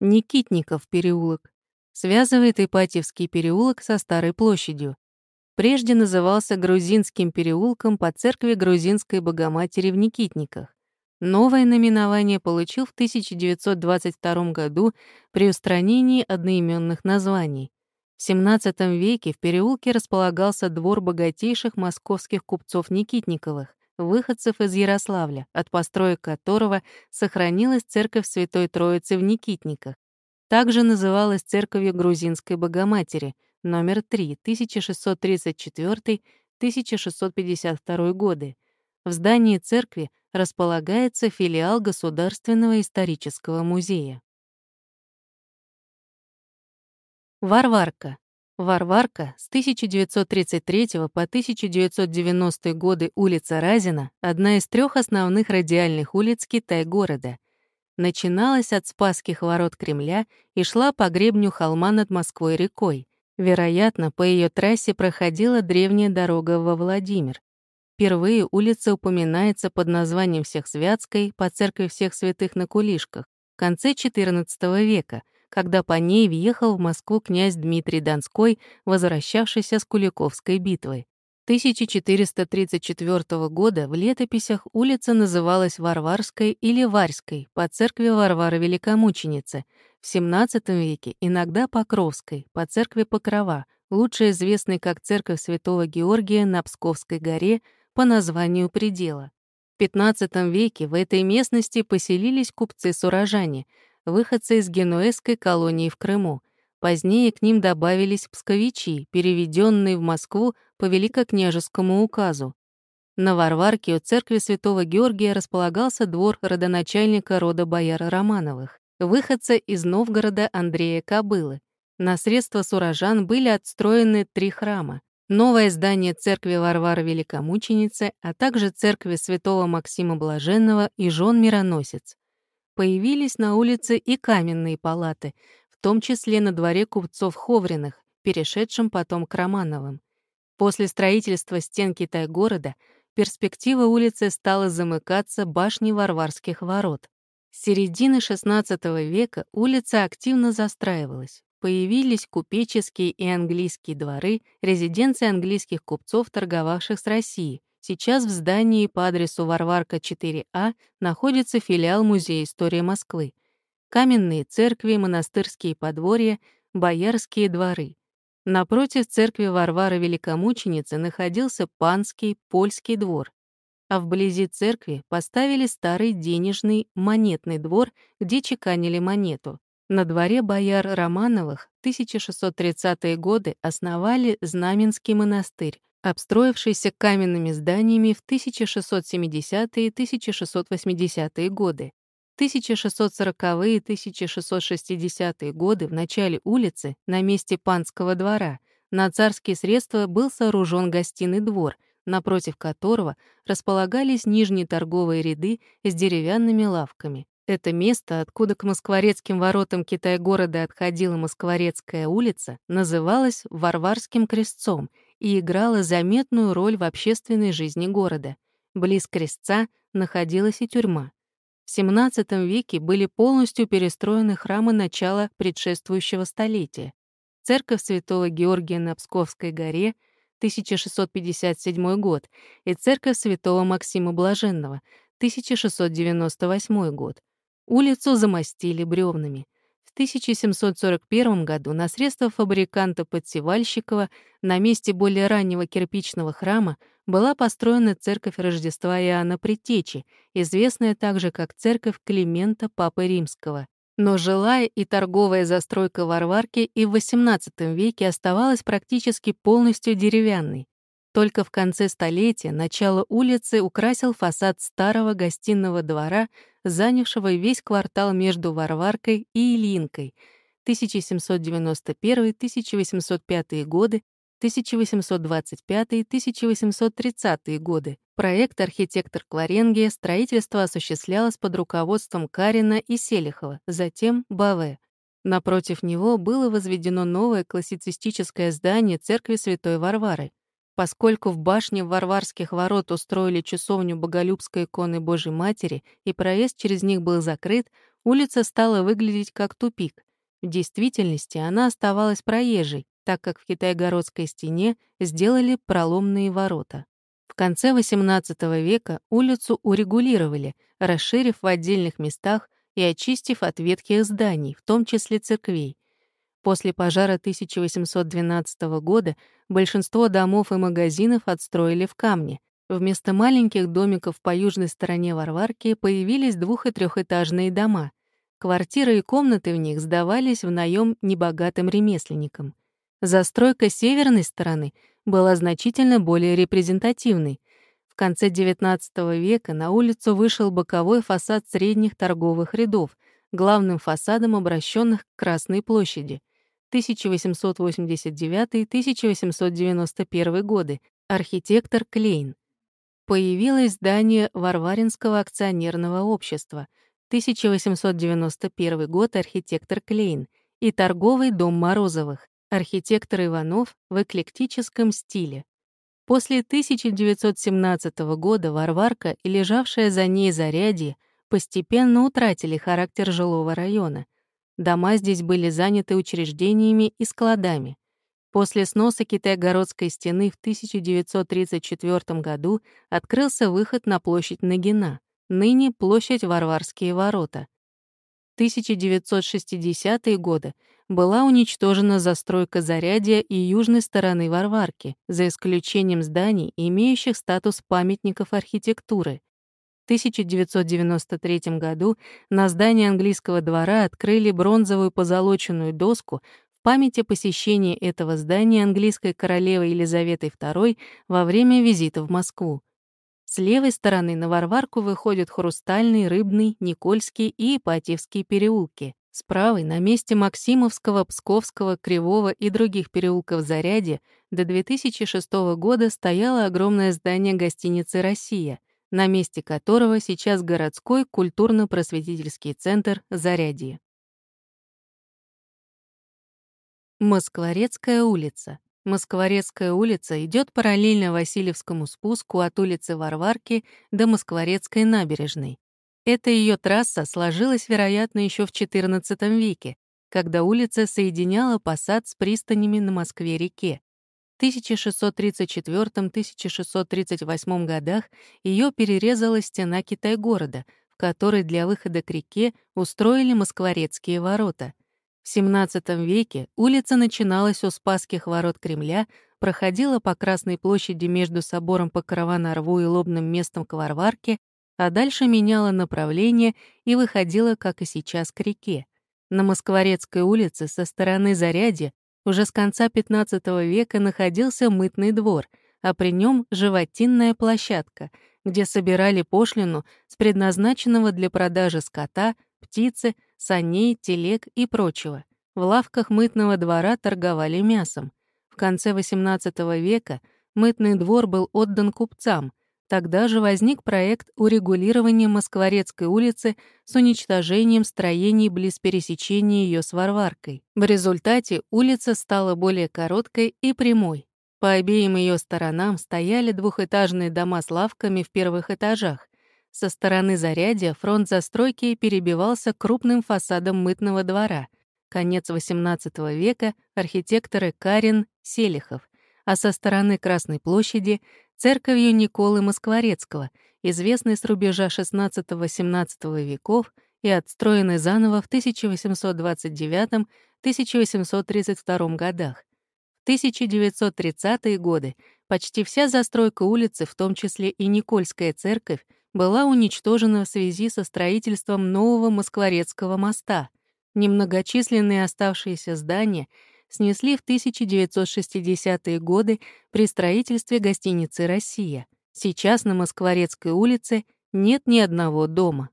Никитников переулок. Связывает Ипатьевский переулок со Старой площадью. Прежде назывался Грузинским переулком по церкви Грузинской Богоматери в Никитниках. Новое наименование получил в 1922 году при устранении одноименных названий. В XVII веке в переулке располагался двор богатейших московских купцов Никитниковых, выходцев из Ярославля, от построек которого сохранилась церковь Святой Троицы в Никитниках. Также называлась церковью Грузинской Богоматери, номер 3, 1634-1652 годы. В здании церкви располагается филиал Государственного исторического музея. Варварка. Варварка с 1933 по 1990 годы улица Разина — одна из трех основных радиальных улиц Китай-города. Начиналась от Спасских ворот Кремля и шла по гребню холма над Москвой-рекой. Вероятно, по ее трассе проходила древняя дорога во Владимир. Впервые улица упоминается под названием Всехсвятской по церкви Всех Святых на Кулишках в конце XIV века — когда по ней въехал в Москву князь Дмитрий Донской, возвращавшийся с Куликовской битвы. 1434 года в летописях улица называлась Варварской или Варской по церкви Варвары Великомученицы, в XVII веке иногда Покровской по церкви Покрова, лучше известной как церковь Святого Георгия на Псковской горе по названию предела. В XV веке в этой местности поселились купцы-сурожане — выходцы из генуэзской колонии в Крыму. Позднее к ним добавились псковичи, переведенные в Москву по великокняжескому указу. На Варварке у церкви святого Георгия располагался двор родоначальника рода бояр Романовых, выходца из Новгорода Андрея Кобылы. На средства сурожан были отстроены три храма. Новое здание церкви Варвары Великомученицы, а также церкви святого Максима Блаженного и жен Мироносец появились на улице и каменные палаты, в том числе на дворе купцов Ховриных, перешедшим потом к Романовым. После строительства стен Китай-города перспектива улицы стала замыкаться башней Варварских ворот. С середины XVI века улица активно застраивалась. Появились купеческие и английские дворы, резиденции английских купцов, торговавших с Россией, Сейчас в здании по адресу Варварка 4А находится филиал Музея истории Москвы. Каменные церкви, монастырские подворья, боярские дворы. Напротив церкви Варвары Великомученицы находился панский, польский двор. А вблизи церкви поставили старый денежный монетный двор, где чеканили монету. На дворе бояр Романовых 1630-е годы основали Знаменский монастырь, обстроившийся каменными зданиями в 1670-е и 1680-е годы. 1640-е и 1660-е годы в начале улицы, на месте панского двора, на царские средства был сооружен гостиный двор, напротив которого располагались нижние торговые ряды с деревянными лавками. Это место, откуда к Москворецким воротам Китай-города отходила Москворецкая улица, называлось Варварским крестцом — и играла заметную роль в общественной жизни города. Близ крестца находилась и тюрьма. В XVII веке были полностью перестроены храмы начала предшествующего столетия. Церковь святого Георгия на Псковской горе, 1657 год, и церковь святого Максима Блаженного, 1698 год. Улицу замостили бревнами. 1741 году на средства фабриканта Подсевальщикова на месте более раннего кирпичного храма была построена церковь Рождества Иоанна Предтечи, известная также как церковь Климента Папы Римского. Но жилая и торговая застройка Варварки и в XVIII веке оставалась практически полностью деревянной. Только в конце столетия начало улицы украсил фасад старого гостиного двора, занявшего весь квартал между Варваркой и Ильинкой 1791-1805 годы, 1825-1830 годы. Проект архитектор Кларенгия строительство осуществлялось под руководством Карина и Селихова, затем Баве. Напротив него было возведено новое классицистическое здание церкви Святой Варвары. Поскольку в башне Варварских ворот устроили часовню Боголюбской иконы Божьей Матери и проезд через них был закрыт, улица стала выглядеть как тупик. В действительности она оставалась проезжей, так как в Китайгородской стене сделали проломные ворота. В конце XVIII века улицу урегулировали, расширив в отдельных местах и очистив от ветхих зданий, в том числе церквей. После пожара 1812 года большинство домов и магазинов отстроили в камне. Вместо маленьких домиков по южной стороне Варварки появились двух- и трехэтажные дома. Квартиры и комнаты в них сдавались в наем небогатым ремесленникам. Застройка северной стороны была значительно более репрезентативной. В конце XIX века на улицу вышел боковой фасад средних торговых рядов, главным фасадом обращенных к Красной площади. 1889-1891 годы, архитектор Клейн. Появилось здание Варваринского акционерного общества, 1891 год, архитектор Клейн, и торговый дом Морозовых, архитектор Иванов в эклектическом стиле. После 1917 года Варварка и лежавшая за ней Зарядье постепенно утратили характер жилого района. Дома здесь были заняты учреждениями и складами. После сноса Китайгородской стены в 1934 году открылся выход на площадь Нагина ныне площадь Варварские ворота. В 1960-е годы была уничтожена застройка Зарядья и южной стороны Варварки, за исключением зданий, имеющих статус памятников архитектуры. В 1993 году на здании английского двора открыли бронзовую позолоченную доску в память о посещении этого здания английской королевой Елизаветой II во время визита в Москву. С левой стороны на Варварку выходят Хрустальный, Рыбный, Никольский и Ипатьевские переулки. С правой, на месте Максимовского, Псковского, Кривого и других переулков Заряде до 2006 года стояло огромное здание гостиницы «Россия», на месте которого сейчас городской культурно-просветительский центр «Зарядье». Москворецкая улица. Москворецкая улица идет параллельно Васильевскому спуску от улицы Варварки до Москворецкой набережной. Эта ее трасса сложилась, вероятно, еще в XIV веке, когда улица соединяла посад с пристанями на Москве-реке. В 1634-1638 годах ее перерезала стена Китай-города, в которой для выхода к реке устроили Москворецкие ворота — в XVII веке улица начиналась у Спасских ворот Кремля, проходила по Красной площади между собором Покрова на Рву и лобным местом к Варварке, а дальше меняла направление и выходила, как и сейчас, к реке. На Москворецкой улице со стороны Зарядья уже с конца XV века находился мытный двор, а при нем животинная площадка, где собирали пошлину с предназначенного для продажи скота, птицы, саней, телег и прочего. В лавках мытного двора торговали мясом. В конце XVIII века мытный двор был отдан купцам. Тогда же возник проект урегулирования Москворецкой улицы с уничтожением строений близ пересечения ее с Варваркой. В результате улица стала более короткой и прямой. По обеим ее сторонам стояли двухэтажные дома с лавками в первых этажах, со стороны Зарядья фронт застройки перебивался крупным фасадом мытного двора. Конец XVIII века архитекторы Карин Селихов, а со стороны Красной площади — церковью Николы Москворецкого, известной с рубежа XVI-XVIII веков и отстроенной заново в 1829-1832 годах. В 1930-е годы почти вся застройка улицы, в том числе и Никольская церковь, была уничтожена в связи со строительством нового Москворецкого моста. Немногочисленные оставшиеся здания снесли в 1960-е годы при строительстве гостиницы «Россия». Сейчас на Москворецкой улице нет ни одного дома.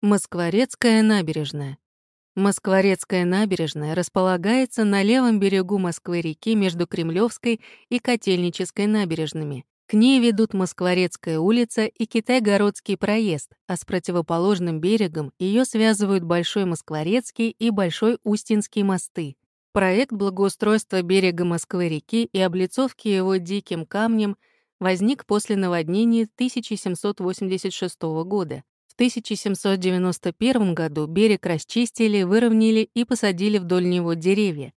Москворецкая набережная. Москворецкая набережная располагается на левом берегу Москвы-реки между Кремлевской и Котельнической набережными. К ней ведут Москворецкая улица и Китай-Городский проезд, а с противоположным берегом ее связывают Большой Москворецкий и Большой Устинский мосты. Проект благоустройства берега Москвы-реки и облицовки его диким камнем возник после наводнения 1786 года. В 1791 году берег расчистили, выровняли и посадили вдоль него деревья.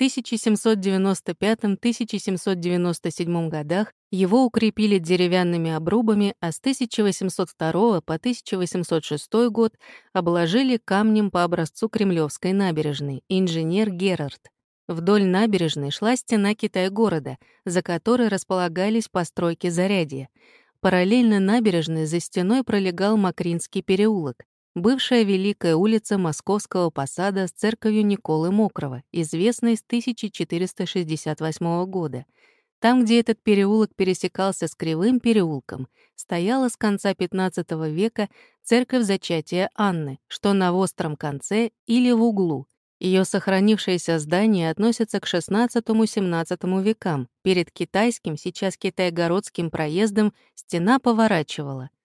1795-1797 годах его укрепили деревянными обрубами, а с 1802 по 1806 год обложили камнем по образцу Кремлевской набережной, инженер Герард. Вдоль набережной шла стена Китай-города, за которой располагались постройки зарядья. Параллельно набережной за стеной пролегал Макринский переулок бывшая Великая улица Московского посада с церковью Николы Мокрого, известной с 1468 года. Там, где этот переулок пересекался с Кривым переулком, стояла с конца XV века церковь Зачатия Анны, что на остром конце или в углу. Ее сохранившееся здание относится к XVI-XVII векам. Перед китайским, сейчас китайгородским проездом стена поворачивала —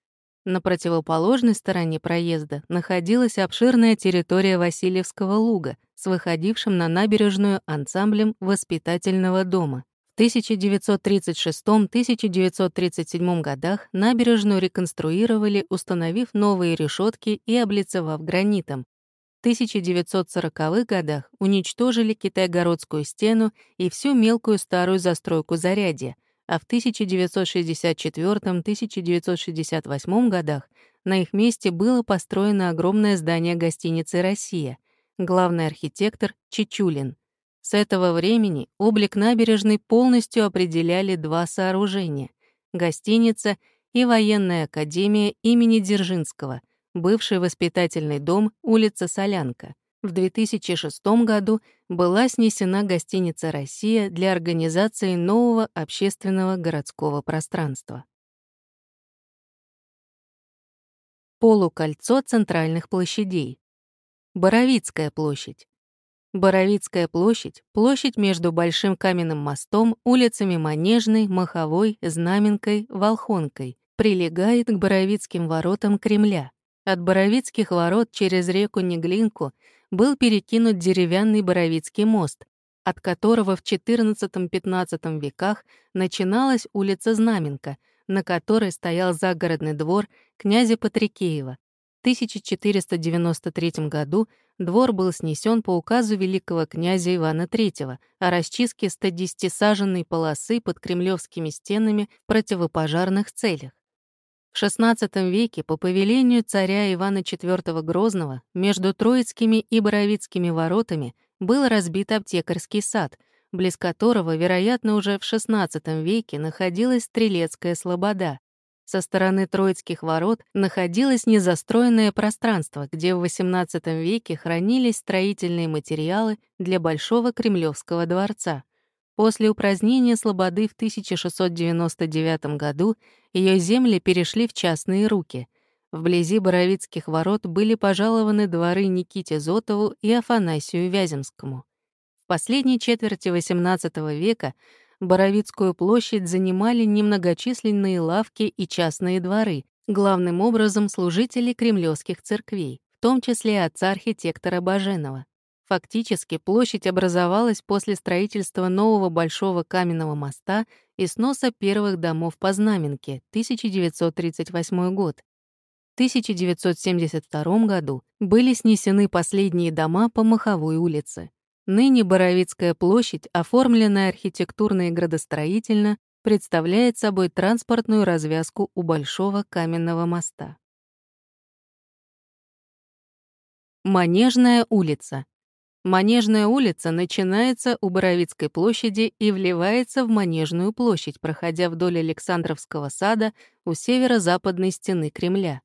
на противоположной стороне проезда находилась обширная территория Васильевского луга с выходившим на набережную ансамблем воспитательного дома. В 1936-1937 годах набережную реконструировали, установив новые решетки и облицевав гранитом. В 1940-х годах уничтожили Китайгородскую стену и всю мелкую старую застройку Зарядья, а в 1964-1968 годах на их месте было построено огромное здание гостиницы «Россия», главный архитектор Чичулин. С этого времени облик набережной полностью определяли два сооружения — гостиница и военная академия имени Дзержинского, бывший воспитательный дом, улица Солянка — в 2006 году была снесена гостиница «Россия» для организации нового общественного городского пространства. Полукольцо центральных площадей. Боровицкая площадь. Боровицкая площадь — площадь между Большим каменным мостом, улицами Манежной, Маховой, Знаменкой, Волхонкой, прилегает к Боровицким воротам Кремля. От Боровицких ворот через реку Неглинку — был перекинут деревянный Боровицкий мост, от которого в XIV-XV веках начиналась улица Знаменка, на которой стоял загородный двор князя Патрикеева. В 1493 году двор был снесен по указу великого князя Ивана III о расчистке 110-саженной полосы под кремлевскими стенами в противопожарных целях. В XVI веке по повелению царя Ивана IV Грозного между Троицкими и Боровицкими воротами был разбит аптекарский сад, близ которого, вероятно, уже в XVI веке находилась Стрелецкая слобода. Со стороны Троицких ворот находилось незастроенное пространство, где в XVIII веке хранились строительные материалы для Большого Кремлевского дворца — После упразднения Слободы в 1699 году ее земли перешли в частные руки. Вблизи Боровицких ворот были пожалованы дворы Никите Зотову и Афанасию Вяземскому. В последней четверти XVIII века Боровицкую площадь занимали немногочисленные лавки и частные дворы, главным образом служители кремлевских церквей, в том числе отца-архитектора Баженова. Фактически площадь образовалась после строительства нового большого каменного моста и сноса первых домов по Знаменке, 1938 год. В 1972 году были снесены последние дома по Маховой улице. Ныне Боровицкая площадь, оформленная архитектурно и градостроительно, представляет собой транспортную развязку у Большого каменного моста. Манежная улица. Манежная улица начинается у Боровицкой площади и вливается в Манежную площадь, проходя вдоль Александровского сада у северо-западной стены Кремля.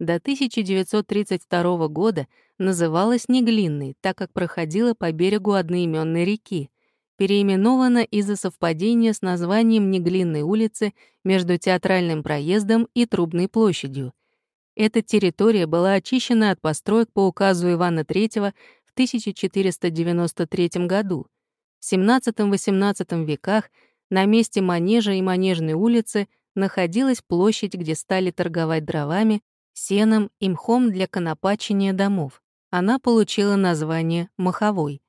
До 1932 года называлась Неглинной, так как проходила по берегу одноименной реки, переименована из-за совпадения с названием Неглинной улицы между Театральным проездом и Трубной площадью. Эта территория была очищена от построек по указу Ивана III в 1493 году. В XVII-XVIII веках на месте Манежа и Манежной улицы находилась площадь, где стали торговать дровами, сеном и мхом для конопачения домов. Она получила название Маховой.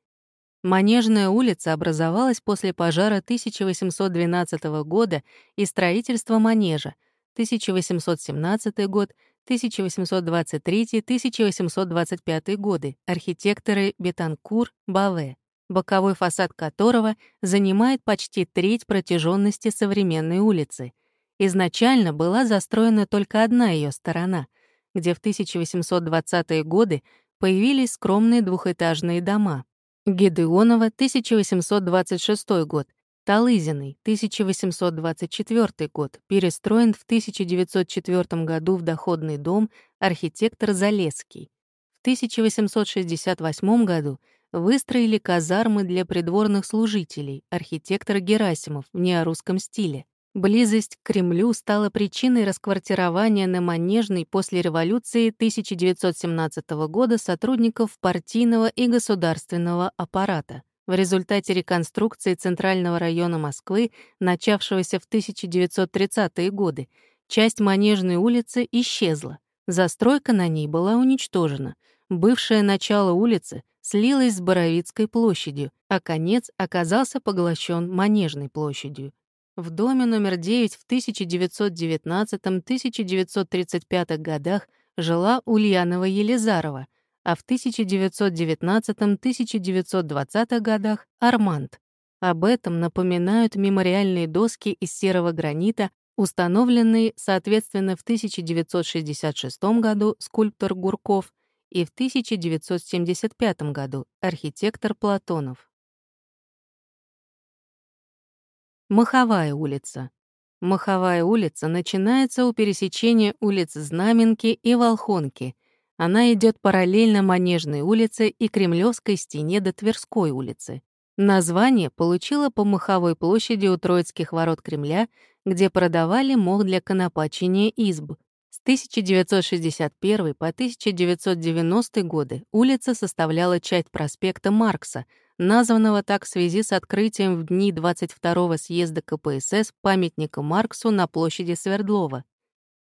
Манежная улица образовалась после пожара 1812 года и строительства манежа 1817 год, 1823-1825 годы, архитекторы Бетанкур, Баве, боковой фасад которого занимает почти треть протяженности современной улицы. Изначально была застроена только одна ее сторона, где в 1820-е годы появились скромные двухэтажные дома. Гедеонова, 1826 год, Талызиной, 1824 год, перестроен в 1904 году в доходный дом архитектор Залесский. В 1868 году выстроили казармы для придворных служителей, архитектор Герасимов в неорусском стиле. Близость к Кремлю стала причиной расквартирования на Манежной после революции 1917 года сотрудников партийного и государственного аппарата. В результате реконструкции Центрального района Москвы, начавшегося в 1930-е годы, часть Манежной улицы исчезла. Застройка на ней была уничтожена. Бывшее начало улицы слилось с Боровицкой площадью, а конец оказался поглощен Манежной площадью. В доме номер 9 в 1919-1935 годах жила Ульянова Елизарова, а в 1919-1920 годах — Арманд. Об этом напоминают мемориальные доски из серого гранита, установленные, соответственно, в 1966 году скульптор Гурков и в 1975 году архитектор Платонов. Маховая улица. Маховая улица начинается у пересечения улиц Знаменки и Волхонки — она идет параллельно Манежной улице и Кремлевской стене до Тверской улицы. Название получила по Маховой площади у Троицких ворот Кремля, где продавали мох для конопачения изб. С 1961 по 1990 годы улица составляла часть проспекта Маркса, названного так в связи с открытием в дни 22-го съезда КПСС памятника Марксу на площади Свердлова.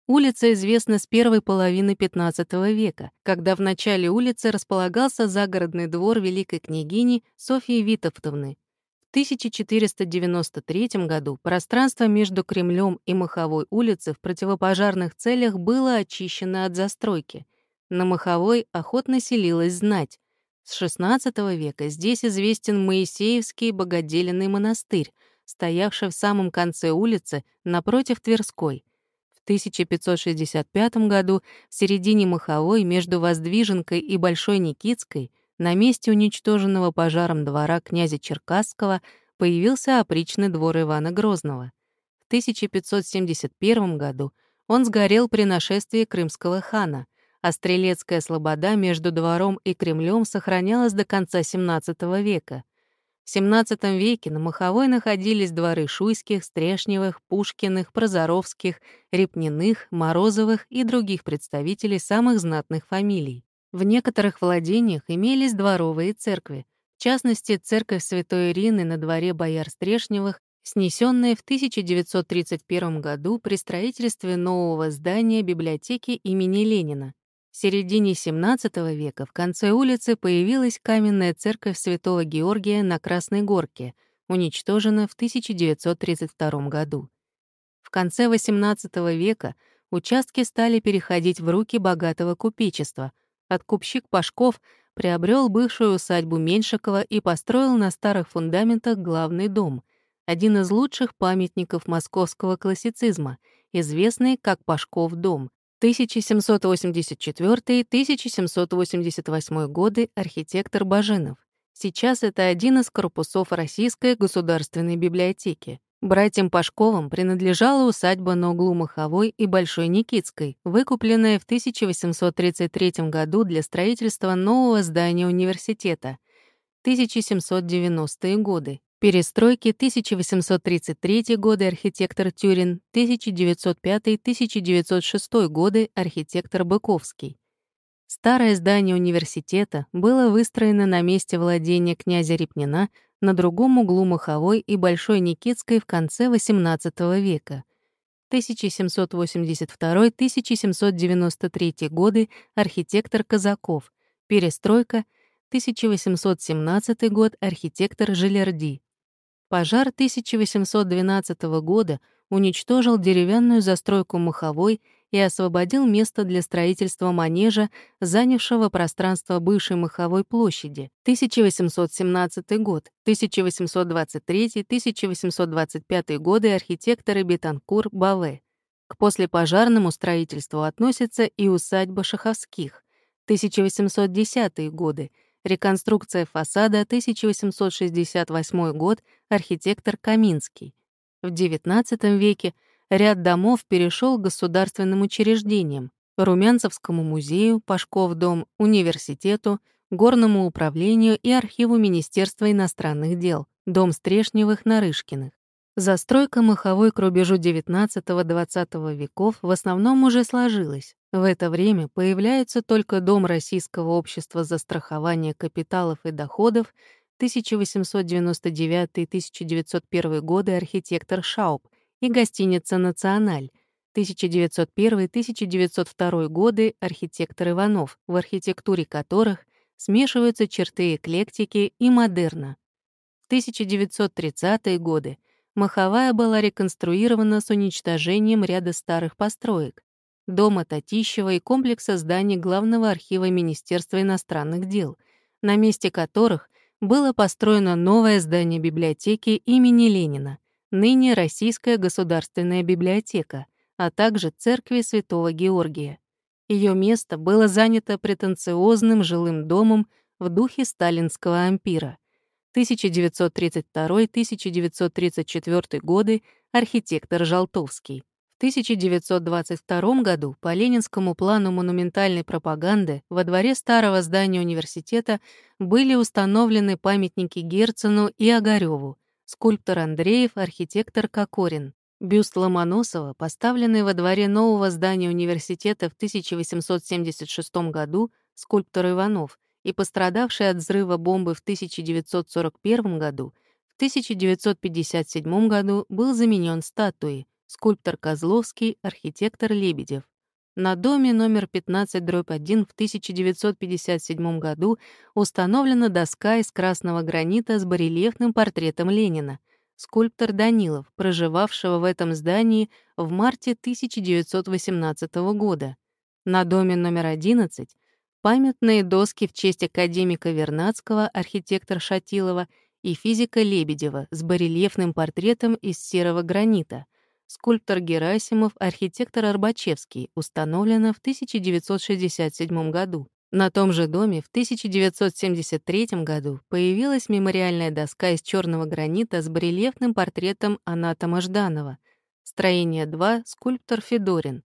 Улица известна с первой половины XV века, когда в начале улицы располагался загородный двор великой княгини Софьи Витовтовны. В 1493 году пространство между Кремлем и Маховой улицей в противопожарных целях было очищено от застройки. На Маховой охотно селилась знать. С XVI века здесь известен Моисеевский богоделенный монастырь, стоявший в самом конце улицы напротив Тверской — 1565 году в середине Маховой между Воздвиженкой и Большой Никитской на месте уничтоженного пожаром двора князя Черкасского появился опричный двор Ивана Грозного. В 1571 году он сгорел при нашествии крымского хана, а Стрелецкая слобода между двором и Кремлем сохранялась до конца XVII века — в XVII веке на Маховой находились дворы Шуйских, Стрешневых, Пушкиных, Прозоровских, Репниных, Морозовых и других представителей самых знатных фамилий. В некоторых владениях имелись дворовые церкви, в частности, церковь Святой Ирины на дворе бояр Стрешневых, снесенная в 1931 году при строительстве нового здания библиотеки имени Ленина. В середине XVII века в конце улицы появилась каменная церковь Святого Георгия на Красной Горке, уничтожена в 1932 году. В конце XVIII века участки стали переходить в руки богатого купечества. Откупщик Пашков приобрел бывшую усадьбу Меньшикова и построил на старых фундаментах главный дом, один из лучших памятников московского классицизма, известный как Пашков дом, 1784-1788 годы архитектор Баженов. Сейчас это один из корпусов Российской государственной библиотеки. Братьям Пашковым принадлежала усадьба на углу Маховой и Большой Никитской, выкупленная в 1833 году для строительства нового здания университета. 1790-е годы. Перестройки 1833 годы архитектор Тюрин, 1905-1906 годы архитектор Быковский. Старое здание университета было выстроено на месте владения князя Репнина на другом углу Маховой и Большой Никитской в конце XVIII века. 1782-1793 годы архитектор Казаков. Перестройка 1817 год архитектор Жилерди. Пожар 1812 года уничтожил деревянную застройку Маховой и освободил место для строительства манежа, занявшего пространство бывшей Маховой площади. 1817 год, 1823-1825 годы архитекторы Бетанкур Баве. К послепожарному строительству относится и усадьба Шаховских. 1810 годы, реконструкция фасада 1868 год, архитектор Каминский. В XIX веке ряд домов перешел к государственным учреждениям — Румянцевскому музею, Пашков дом, университету, Горному управлению и архиву Министерства иностранных дел, дом Стрешневых Нарышкиных. Застройка маховой к рубежу XIX-XX веков в основном уже сложилась. В это время появляется только Дом Российского общества застрахования капиталов и доходов 1899-1901 годы архитектор Шауб и гостиница «Националь», 1901-1902 годы архитектор Иванов, в архитектуре которых смешиваются черты эклектики и модерна. В 1930-е годы Маховая была реконструирована с уничтожением ряда старых построек, дома Татищева и комплекса зданий Главного архива Министерства иностранных дел, на месте которых было построено новое здание библиотеки имени Ленина, ныне Российская государственная библиотека, а также церкви Святого Георгия. Ее место было занято претенциозным жилым домом в духе сталинского ампира. 1932-1934 годы архитектор Жалтовский. В 1922 году по ленинскому плану монументальной пропаганды во дворе старого здания университета были установлены памятники Герцену и Огарёву, скульптор Андреев, архитектор Кокорин. Бюст Ломоносова, поставленный во дворе нового здания университета в 1876 году, скульптор Иванов, и пострадавший от взрыва бомбы в 1941 году, в 1957 году был заменен статуей, скульптор Козловский, архитектор Лебедев. На доме номер 15-1 в 1957 году установлена доска из красного гранита с барельефным портретом Ленина, скульптор Данилов, проживавшего в этом здании в марте 1918 года. На доме номер 11 памятные доски в честь академика Вернадского, архитектор Шатилова и физика Лебедева с барельефным портретом из серого гранита — скульптор Герасимов, архитектор Арбачевский, установлена в 1967 году. На том же доме в 1973 году появилась мемориальная доска из черного гранита с барельефным портретом анатома Жданова. Строение 2, скульптор Федорин.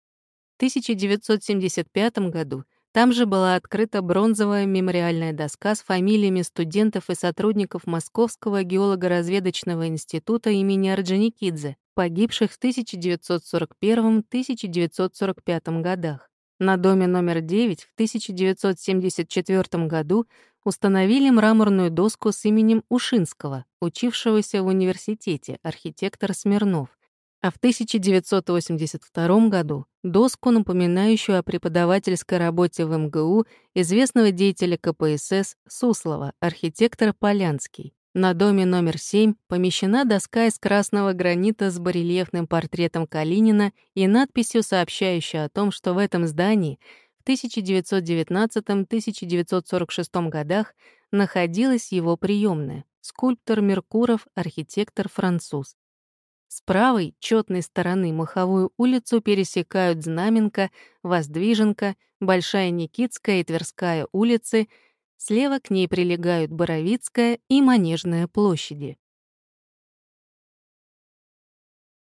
В 1975 году там же была открыта бронзовая мемориальная доска с фамилиями студентов и сотрудников Московского геолого-разведочного института имени Орджоникидзе, погибших в 1941-1945 годах. На доме номер 9 в 1974 году установили мраморную доску с именем Ушинского, учившегося в университете, архитектор Смирнов, а в 1982 году доску, напоминающую о преподавательской работе в МГУ известного деятеля КПСС Суслова, архитектора Полянский. На доме номер 7 помещена доска из красного гранита с барельефным портретом Калинина и надписью, сообщающей о том, что в этом здании в 1919-1946 годах находилась его приемная скульптор Меркуров, архитектор-француз. С правой, четной стороны Маховую улицу пересекают Знаменка, Воздвиженка, Большая Никитская и Тверская улицы — Слева к ней прилегают Боровицкая и Манежная площади.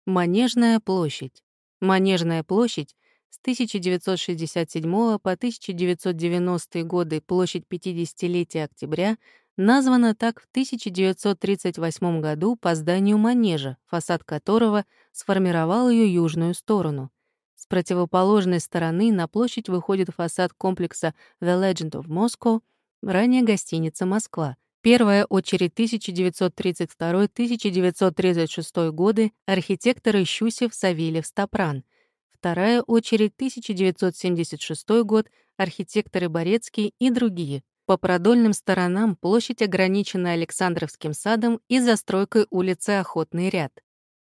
Манежная площадь. Манежная площадь с 1967 по 1990 годы площадь 50-летия октября названа так в 1938 году по зданию манежа, фасад которого сформировал ее южную сторону. С противоположной стороны на площадь выходит фасад комплекса The Legend of Moscow — ранее гостиница «Москва». Первая очередь 1932-1936 годы архитекторы Щусев, Савельев, Стопран. Вторая очередь 1976 год архитекторы Борецкий и другие. По продольным сторонам площадь ограничена Александровским садом и застройкой улицы Охотный ряд.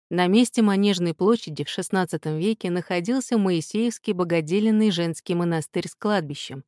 На месте Манежной площади в XVI веке находился Моисеевский богоделенный женский монастырь с кладбищем.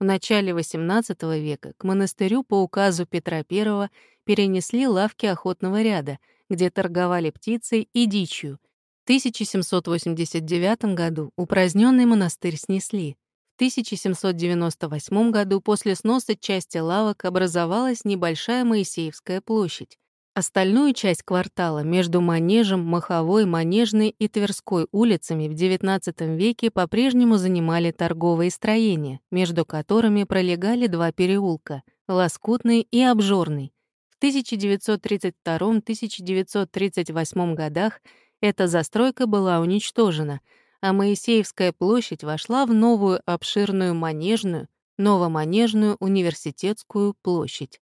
В начале XVIII века к монастырю по указу Петра I перенесли лавки охотного ряда, где торговали птицей и дичью. В 1789 году упраздненный монастырь снесли. В 1798 году после сноса части лавок образовалась небольшая Моисеевская площадь. Остальную часть квартала между Манежем, Маховой, Манежной и Тверской улицами в XIX веке по-прежнему занимали торговые строения, между которыми пролегали два переулка — Лоскутный и Обжорный. В 1932-1938 годах эта застройка была уничтожена, а Моисеевская площадь вошла в новую обширную Манежную, Новоманежную университетскую площадь.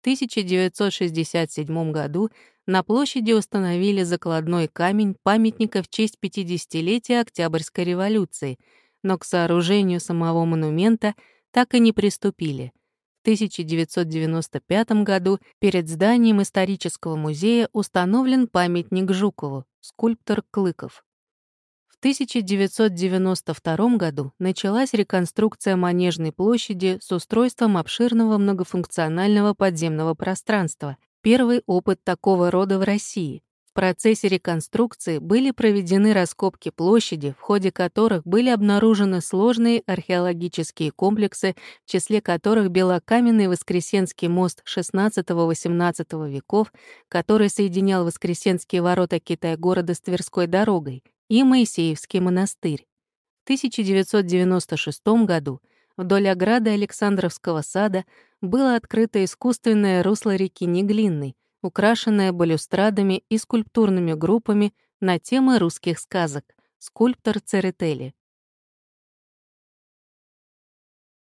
1967 году на площади установили закладной камень памятника в честь 50-летия Октябрьской революции, но к сооружению самого монумента так и не приступили. В 1995 году перед зданием исторического музея установлен памятник Жукову, скульптор Клыков. 1992 году началась реконструкция Манежной площади с устройством обширного многофункционального подземного пространства. Первый опыт такого рода в России. В процессе реконструкции были проведены раскопки площади, в ходе которых были обнаружены сложные археологические комплексы, в числе которых белокаменный Воскресенский мост XVI-XVIII веков, который соединял Воскресенские ворота Китай-города с Тверской дорогой, и Моисеевский монастырь. В 1996 году вдоль ограды Александровского сада было открыто искусственное русло реки Неглинной, украшенное балюстрадами и скульптурными группами на темы русских сказок, скульптор Церетели.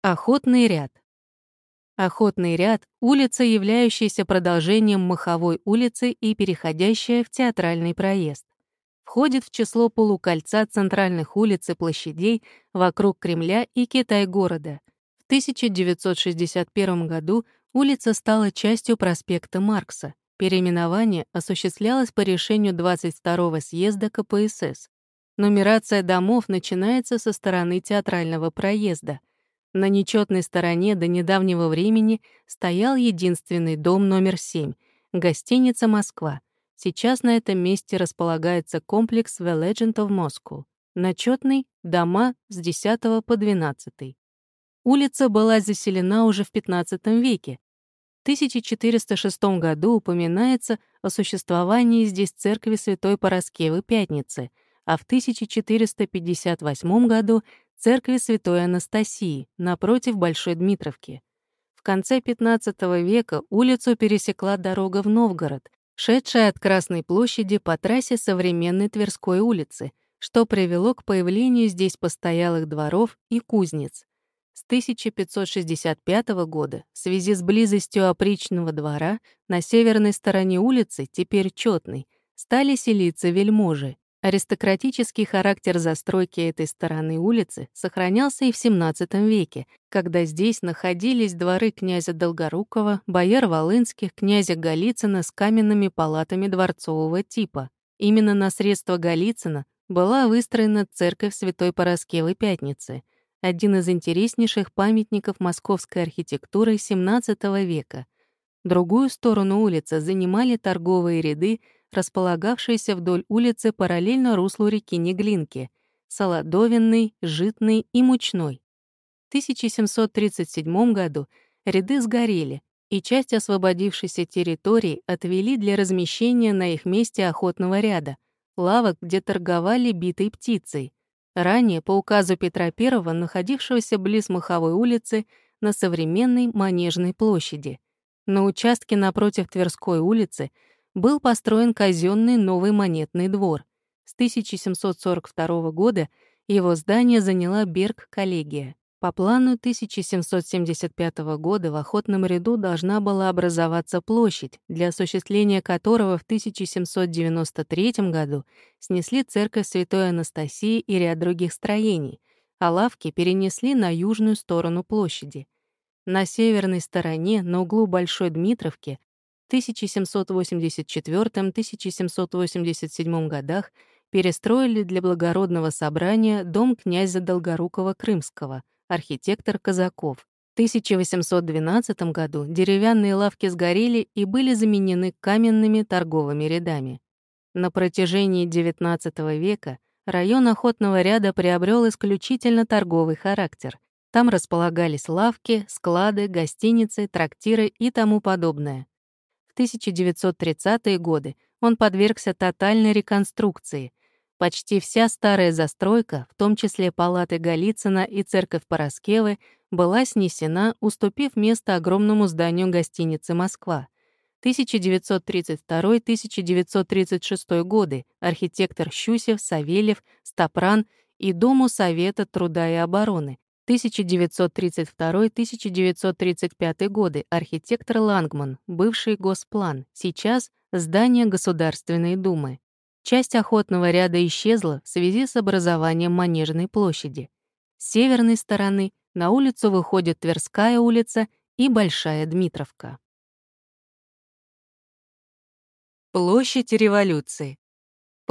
Охотный ряд. Охотный ряд — улица, являющаяся продолжением Маховой улицы и переходящая в театральный проезд входит в число полукольца центральных улиц и площадей вокруг Кремля и Китай-города. В 1961 году улица стала частью проспекта Маркса. Переименование осуществлялось по решению 22-го съезда КПСС. Нумерация домов начинается со стороны театрального проезда. На нечетной стороне до недавнего времени стоял единственный дом номер 7 — гостиница «Москва», Сейчас на этом месте располагается комплекс The Legend of Moscow. Начетный — дома с 10 по 12. Улица была заселена уже в 15 веке. В 1406 году упоминается о существовании здесь церкви Святой Пороскевы Пятницы, а в 1458 году — церкви Святой Анастасии напротив Большой Дмитровки. В конце XV века улицу пересекла дорога в Новгород, шедшая от Красной площади по трассе современной Тверской улицы, что привело к появлению здесь постоялых дворов и кузнец. С 1565 года в связи с близостью опричного двора на северной стороне улицы, теперь Чётной, стали селиться вельможи, Аристократический характер застройки этой стороны улицы сохранялся и в XVII веке, когда здесь находились дворы князя Долгорукова, бояр Волынских, князя Голицына с каменными палатами дворцового типа. Именно на средства Голицына была выстроена церковь Святой Пороскевы Пятницы, один из интереснейших памятников московской архитектуры XVII века. Другую сторону улицы занимали торговые ряды, располагавшиеся вдоль улицы параллельно руслу реки Неглинки, Солодовинный, Житный и Мучной. В 1737 году ряды сгорели, и часть освободившейся территории отвели для размещения на их месте охотного ряда, лавок, где торговали битой птицей. Ранее, по указу Петра I, находившегося близ Маховой улицы, на современной Манежной площади. На участке напротив Тверской улицы — был построен казенный новый монетный двор. С 1742 года его здание заняла Берг-коллегия. По плану 1775 года в охотном ряду должна была образоваться площадь, для осуществления которого в 1793 году снесли церковь Святой Анастасии и ряд других строений, а лавки перенесли на южную сторону площади. На северной стороне, на углу Большой Дмитровки, 1784-1787 годах перестроили для благородного собрания дом князя Долгорукова Крымского, архитектор Казаков. В 1812 году деревянные лавки сгорели и были заменены каменными торговыми рядами. На протяжении XIX века район охотного ряда приобрел исключительно торговый характер. Там располагались лавки, склады, гостиницы, трактиры и тому подобное. В 1930-е годы он подвергся тотальной реконструкции. Почти вся старая застройка, в том числе палаты Голицына и церковь Пороскевы, была снесена, уступив место огромному зданию гостиницы «Москва». 1932-1936 годы архитектор Щусев, Савельев, Стопран и Дому Совета труда и обороны. 1932-1935 годы архитектор Лангман, бывший Госплан, сейчас здание Государственной Думы. Часть охотного ряда исчезла в связи с образованием Манежной площади. С северной стороны на улицу выходит Тверская улица и Большая Дмитровка. Площадь революции.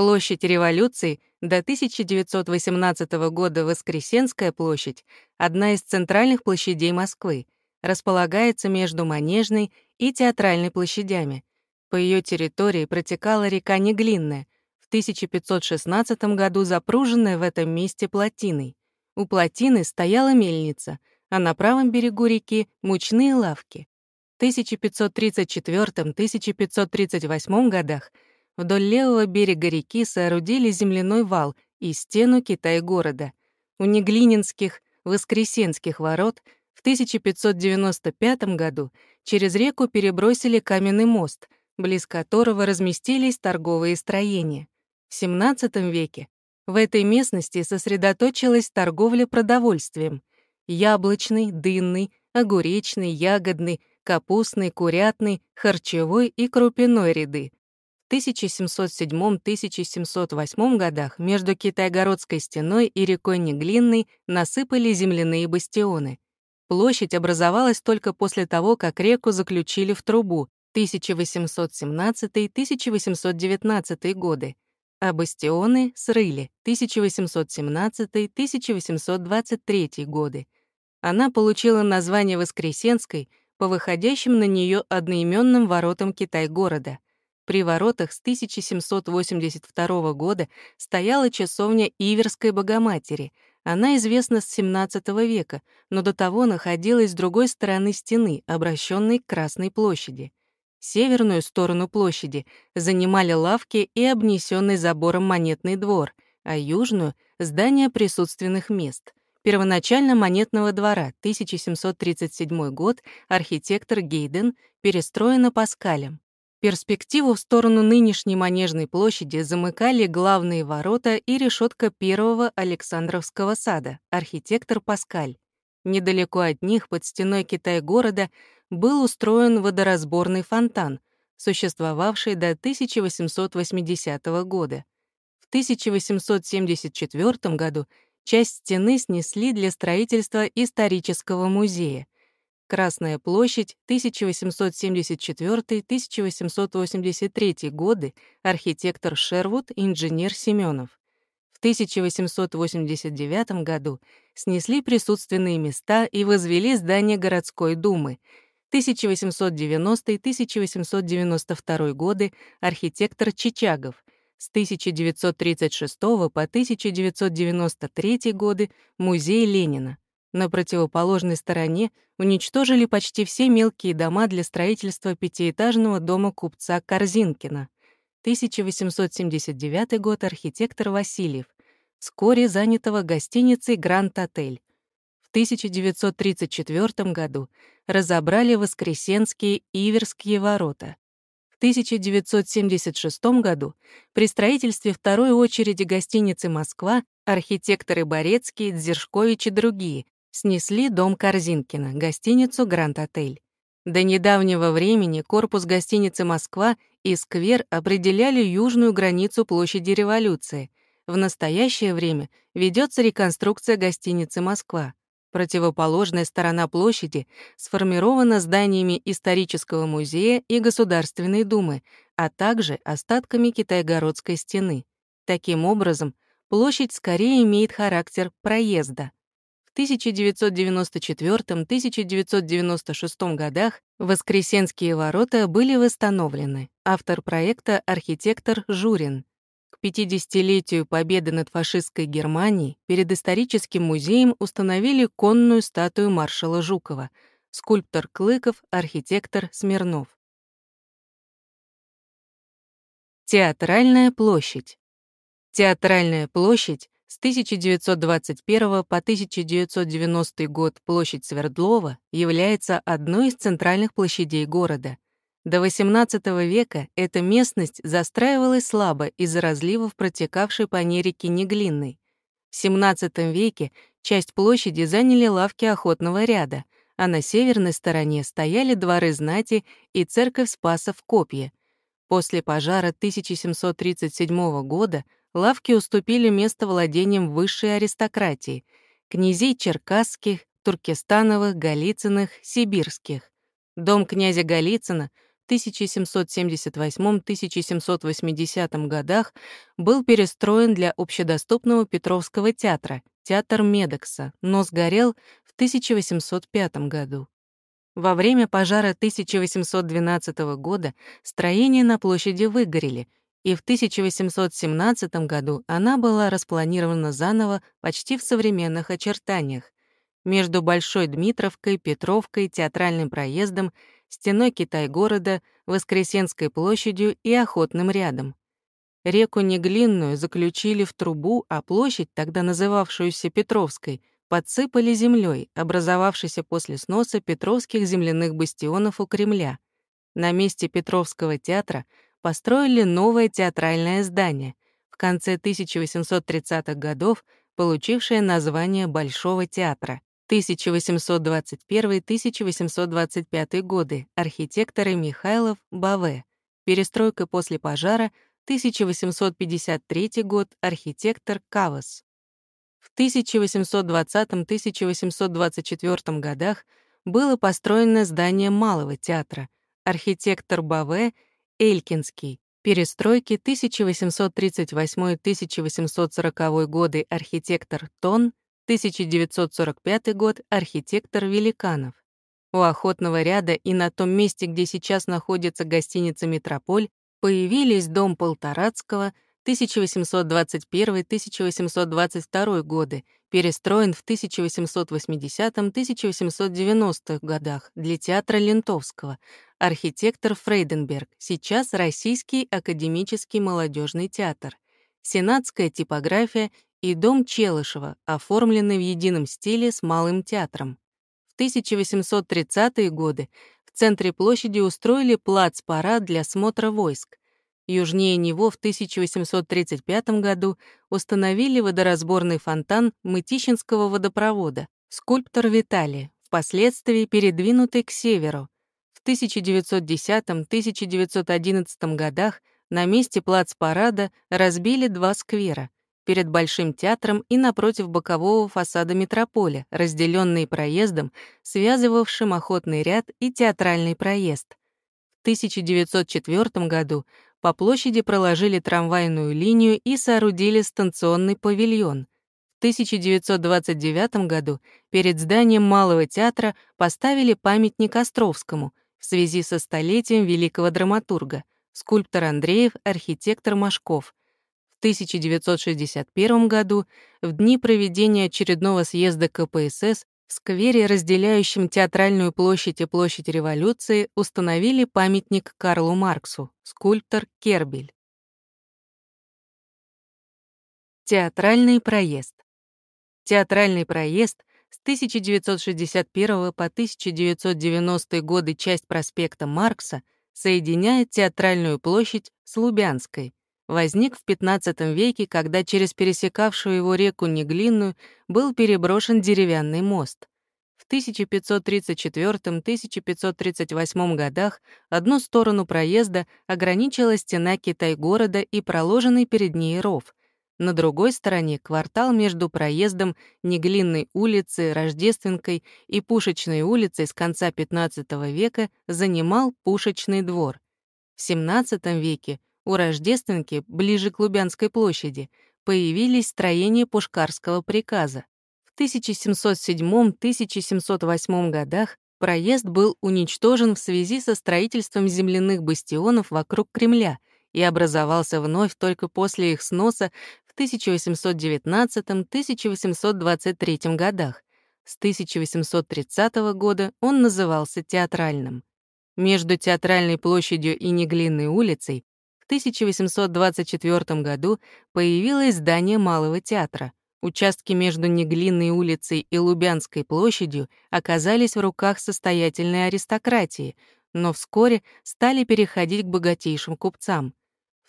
Площадь революции до 1918 года Воскресенская площадь, одна из центральных площадей Москвы, располагается между Манежной и Театральной площадями. По ее территории протекала река Неглинная, в 1516 году запруженная в этом месте плотиной. У плотины стояла мельница, а на правом берегу реки — мучные лавки. В 1534-1538 годах вдоль левого берега реки соорудили земляной вал и стену Китай-города. У Неглининских, Воскресенских ворот в 1595 году через реку перебросили каменный мост, близ которого разместились торговые строения. В XVII веке в этой местности сосредоточилась торговля продовольствием. Яблочный, дынный, огуречный, ягодный, капустный, курятный, харчевой и крупяной ряды. В 1707-1708 годах между Китайгородской стеной и рекой Неглинной насыпали земляные бастионы. Площадь образовалась только после того, как реку заключили в трубу 1817-1819 годы а бастионы срыли 1817-1823 годы. Она получила название Воскресенской по выходящим на нее одноименным воротам Китай-города. При воротах с 1782 года стояла часовня Иверской Богоматери. Она известна с XVII века, но до того находилась с другой стороны стены, обращенной к Красной площади. Северную сторону площади занимали лавки и обнесенный забором монетный двор, а южную — здание присутственных мест. Первоначально монетного двора, 1737 год, архитектор Гейден, перестроена Паскалем. Перспективу в сторону нынешней Манежной площади замыкали главные ворота и решетка первого Александровского сада, архитектор Паскаль. Недалеко от них, под стеной Китай-города, был устроен водоразборный фонтан, существовавший до 1880 года. В 1874 году часть стены снесли для строительства исторического музея. Красная площадь, 1874-1883 годы, архитектор Шервуд, инженер Семенов. В 1889 году снесли присутственные места и возвели здание городской думы — 1890-1892 годы архитектор Чичагов, с 1936 по 1993 годы музей Ленина. На противоположной стороне уничтожили почти все мелкие дома для строительства пятиэтажного дома купца Корзинкина. 1879 год архитектор Васильев, вскоре занятого гостиницей «Гранд-отель». В 1934 году разобрали Воскресенские Иверские ворота. В 1976 году при строительстве второй очереди гостиницы «Москва» архитекторы Борецкий, Дзержкович и другие снесли дом Корзинкина, гостиницу «Гранд-отель». До недавнего времени корпус гостиницы «Москва» и сквер определяли южную границу площади Революции. В настоящее время ведется реконструкция гостиницы «Москва». Противоположная сторона площади сформирована зданиями исторического музея и Государственной Думы, а также остатками Китайгородской стены. Таким образом, площадь скорее имеет характер проезда. В 1994-1996 годах Воскресенские ворота были восстановлены. Автор проекта — архитектор Журин. К 50-летию победы над фашистской Германией перед историческим музеем установили конную статую маршала Жукова, скульптор Клыков, архитектор Смирнов. Театральная площадь. Театральная площадь с 1921 по 1990 год площадь Свердлова является одной из центральных площадей города. До XVIII века эта местность застраивалась слабо из-за разливов, протекавшей по ней реки Неглинной. В XVII веке часть площади заняли лавки охотного ряда, а на северной стороне стояли дворы знати и церковь Спаса в Копье. После пожара 1737 года лавки уступили место владениям высшей аристократии, князей черкасских, туркестановых, голицыных, сибирских. Дом князя Голицына в 1778-1780 годах был перестроен для общедоступного Петровского театра, театр Медекса, но сгорел в 1805 году. Во время пожара 1812 года строения на площади выгорели — и в 1817 году она была распланирована заново почти в современных очертаниях. Между Большой Дмитровкой, Петровкой, Театральным проездом, стеной Китай-города, Воскресенской площадью и Охотным рядом. Реку Неглинную заключили в трубу, а площадь, тогда называвшуюся Петровской, подсыпали землей, образовавшейся после сноса петровских земляных бастионов у Кремля. На месте Петровского театра построили новое театральное здание, в конце 1830-х годов получившее название Большого театра. 1821-1825 годы, архитекторы Михайлов, Баве. Перестройка после пожара, 1853 год, архитектор Кавас. В 1820-1824 годах было построено здание Малого театра. Архитектор Баве Элькинский. Перестройки 1838-1840 годы. Архитектор Тон, 1945 год. Архитектор Великанов. У охотного ряда и на том месте, где сейчас находится гостиница «Метрополь», появились дом Полторацкого 1821-1822 годы, перестроен в 1880-1890 годах для театра Лентовского, архитектор Фрейденберг, сейчас Российский академический молодежный театр, сенатская типография и дом Челышева, оформленный в едином стиле с Малым театром. В 1830-е годы в центре площади устроили плац-парад для смотра войск. Южнее него в 1835 году установили водоразборный фонтан Мытищинского водопровода, скульптор Виталий, впоследствии передвинутый к северу, в 1910-1911 годах на месте плац-парада разбили два сквера перед Большим театром и напротив бокового фасада метрополя, разделенные проездом, связывавшим охотный ряд и театральный проезд. В 1904 году по площади проложили трамвайную линию и соорудили станционный павильон. В 1929 году перед зданием Малого театра поставили памятник Островскому, в связи со столетием великого драматурга, скульптор Андреев, архитектор Машков. В 1961 году, в дни проведения очередного съезда КПСС, в сквере, разделяющем театральную площадь и площадь революции, установили памятник Карлу Марксу, скульптор Кербель. Театральный проезд. Театральный проезд с 1961 по 1990 годы часть проспекта Маркса соединяет Театральную площадь с Лубянской. Возник в XV веке, когда через пересекавшую его реку Неглинную был переброшен деревянный мост. В 1534-1538 годах одну сторону проезда ограничила стена Китай-города и проложенный перед ней ров. На другой стороне квартал между проездом Неглинной улицы, Рождественкой и Пушечной улицей с конца XV века занимал Пушечный двор. В XVII веке у Рождественки, ближе к Лубянской площади, появились строения Пушкарского приказа. В 1707-1708 годах проезд был уничтожен в связи со строительством земляных бастионов вокруг Кремля и образовался вновь только после их сноса 1819-1823 годах. С 1830 года он назывался театральным. Между Театральной площадью и Неглинной улицей в 1824 году появилось здание Малого театра. Участки между Неглинной улицей и Лубянской площадью оказались в руках состоятельной аристократии, но вскоре стали переходить к богатейшим купцам.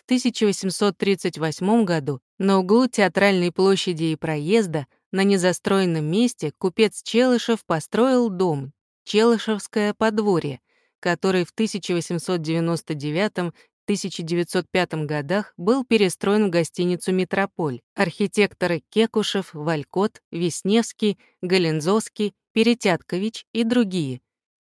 В 1838 году на углу Театральной площади и проезда на незастроенном месте купец Челышев построил дом Челышевское подворье, который в 1899-1905 годах был перестроен в гостиницу «Метрополь». Архитекторы Кекушев, Валькот, Весневский, Галензовский, Перетяткович и другие.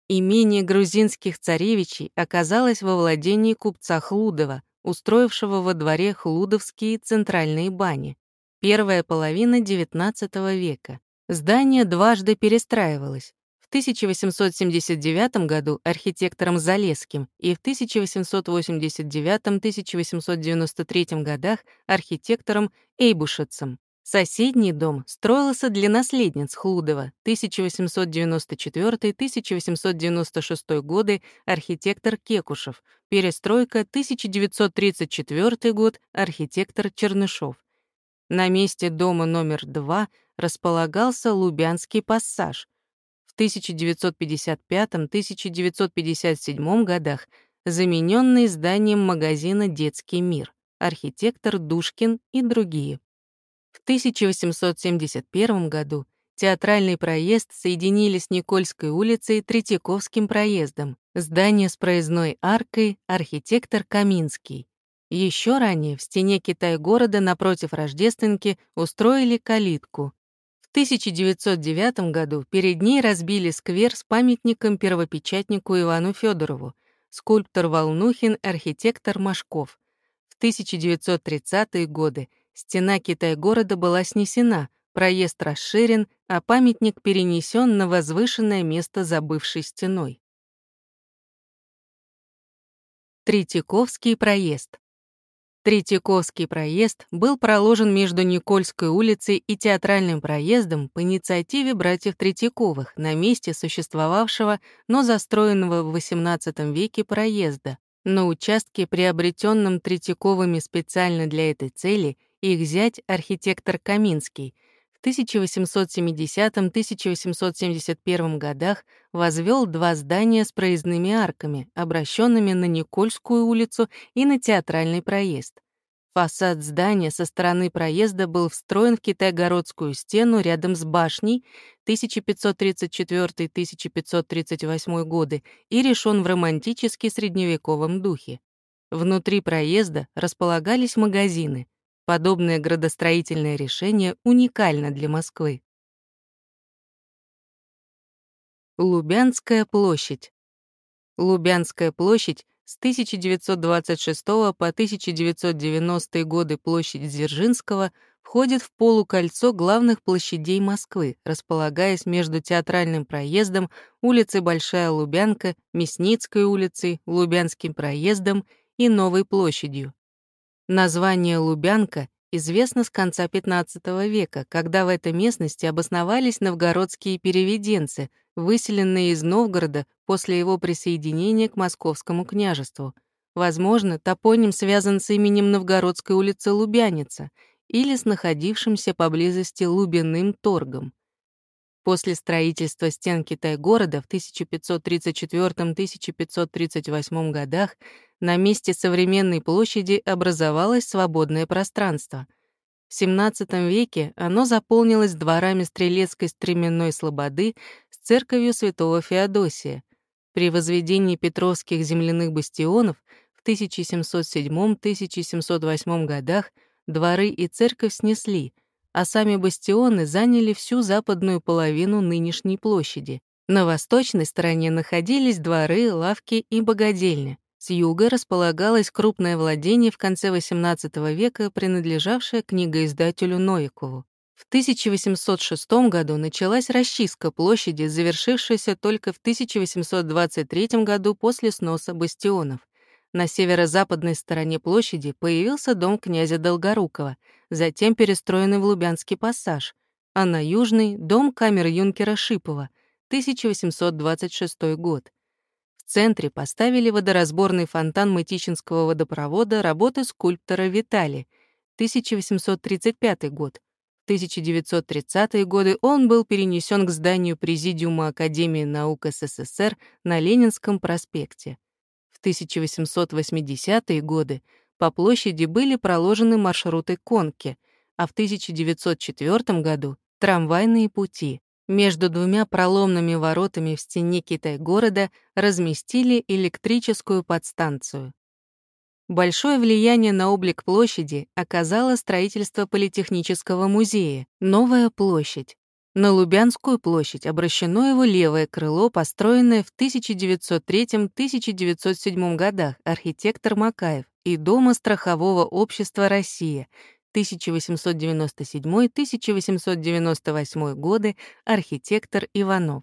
Имение грузинских царевичей оказалось во владении купца Хлудова, устроившего во дворе хлудовские центральные бани. Первая половина XIX века. Здание дважды перестраивалось. В 1879 году архитектором Залесским и в 1889-1893 годах архитектором Эйбушецем. Соседний дом строился для наследниц Хлудова, 1894-1896 годы, архитектор Кекушев, перестройка, 1934 год, архитектор Чернышов. На месте дома номер 2 располагался Лубянский пассаж. В 1955-1957 годах замененный зданием магазина «Детский мир», архитектор Душкин и другие. В 1871 году театральный проезд соединили с Никольской улицей Третьяковским проездом. Здание с проездной аркой архитектор Каминский. Еще ранее в стене Китай-города напротив Рождественки устроили калитку. В 1909 году перед ней разбили сквер с памятником первопечатнику Ивану Федорову, скульптор Волнухин, архитектор Машков. В 1930-е годы Стена Китай-города была снесена, проезд расширен, а памятник перенесен на возвышенное место за бывшей стеной. Третьяковский проезд. Третьяковский проезд был проложен между Никольской улицей и Театральным проездом по инициативе братьев Третьяковых на месте существовавшего, но застроенного в XVIII веке проезда, на участке, приобретенном Третьяковыми специально для этой цели — их зять, архитектор Каминский, в 1870-1871 годах возвел два здания с проездными арками, обращенными на Никольскую улицу и на Театральный проезд. Фасад здания со стороны проезда был встроен в Китайгородскую стену рядом с башней 1534-1538 годы и решен в романтически средневековом духе. Внутри проезда располагались магазины, Подобное градостроительное решение уникально для Москвы. Лубянская площадь. Лубянская площадь с 1926 по 1990 годы площадь Дзержинского входит в полукольцо главных площадей Москвы, располагаясь между Театральным проездом, улицей Большая Лубянка, Мясницкой улицей, Лубянским проездом и Новой площадью. Название Лубянка известно с конца XV века, когда в этой местности обосновались новгородские переведенцы, выселенные из Новгорода после его присоединения к Московскому княжеству. Возможно, топоним связан с именем Новгородской улицы Лубяница или с находившимся поблизости Лубяным торгом. После строительства стен Китай-города в 1534-1538 годах на месте современной площади образовалось свободное пространство. В XVII веке оно заполнилось дворами Стрелецкой стременной слободы с церковью святого Феодосия. При возведении петровских земляных бастионов в 1707-1708 годах дворы и церковь снесли, а сами бастионы заняли всю западную половину нынешней площади. На восточной стороне находились дворы, лавки и богадельня. С юга располагалось крупное владение в конце XVIII века, принадлежавшее книгоиздателю Новикову. В 1806 году началась расчистка площади, завершившаяся только в 1823 году после сноса бастионов. На северо-западной стороне площади появился дом князя Долгорукова, затем перестроенный в Лубянский пассаж, а на южный — дом камер юнкера Шипова, 1826 год. В центре поставили водоразборный фонтан Мытищинского водопровода работы скульптора Витали, 1835 год, 1930-е годы он был перенесен к зданию Президиума Академии наук СССР на Ленинском проспекте. В 1880-е годы по площади были проложены маршруты конки, а в 1904 году — трамвайные пути. Между двумя проломными воротами в стене Китай-города разместили электрическую подстанцию. Большое влияние на облик площади оказало строительство Политехнического музея «Новая площадь». На Лубянскую площадь обращено его левое крыло, построенное в 1903-1907 годах архитектор Макаев и Дома страхового общества «Россия», 1897-1898 годы архитектор Иванов.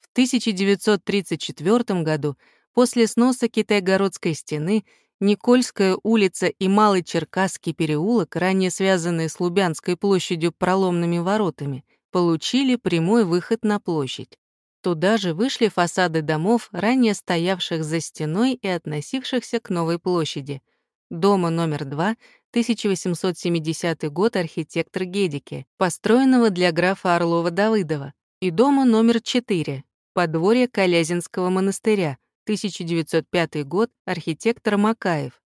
В 1934 году после сноса Китайгородской стены Никольская улица и Малый Черкасский переулок, ранее связанные с Лубянской площадью проломными воротами, получили прямой выход на площадь. Туда же вышли фасады домов, ранее стоявших за стеной и относившихся к новой площади. Дома номер 2, 1870 год архитектор Гедики, построенного для графа Орлова-Давыдова, и дома номер 4, подворье Колязинского монастыря, 1905 год, архитектор Макаев.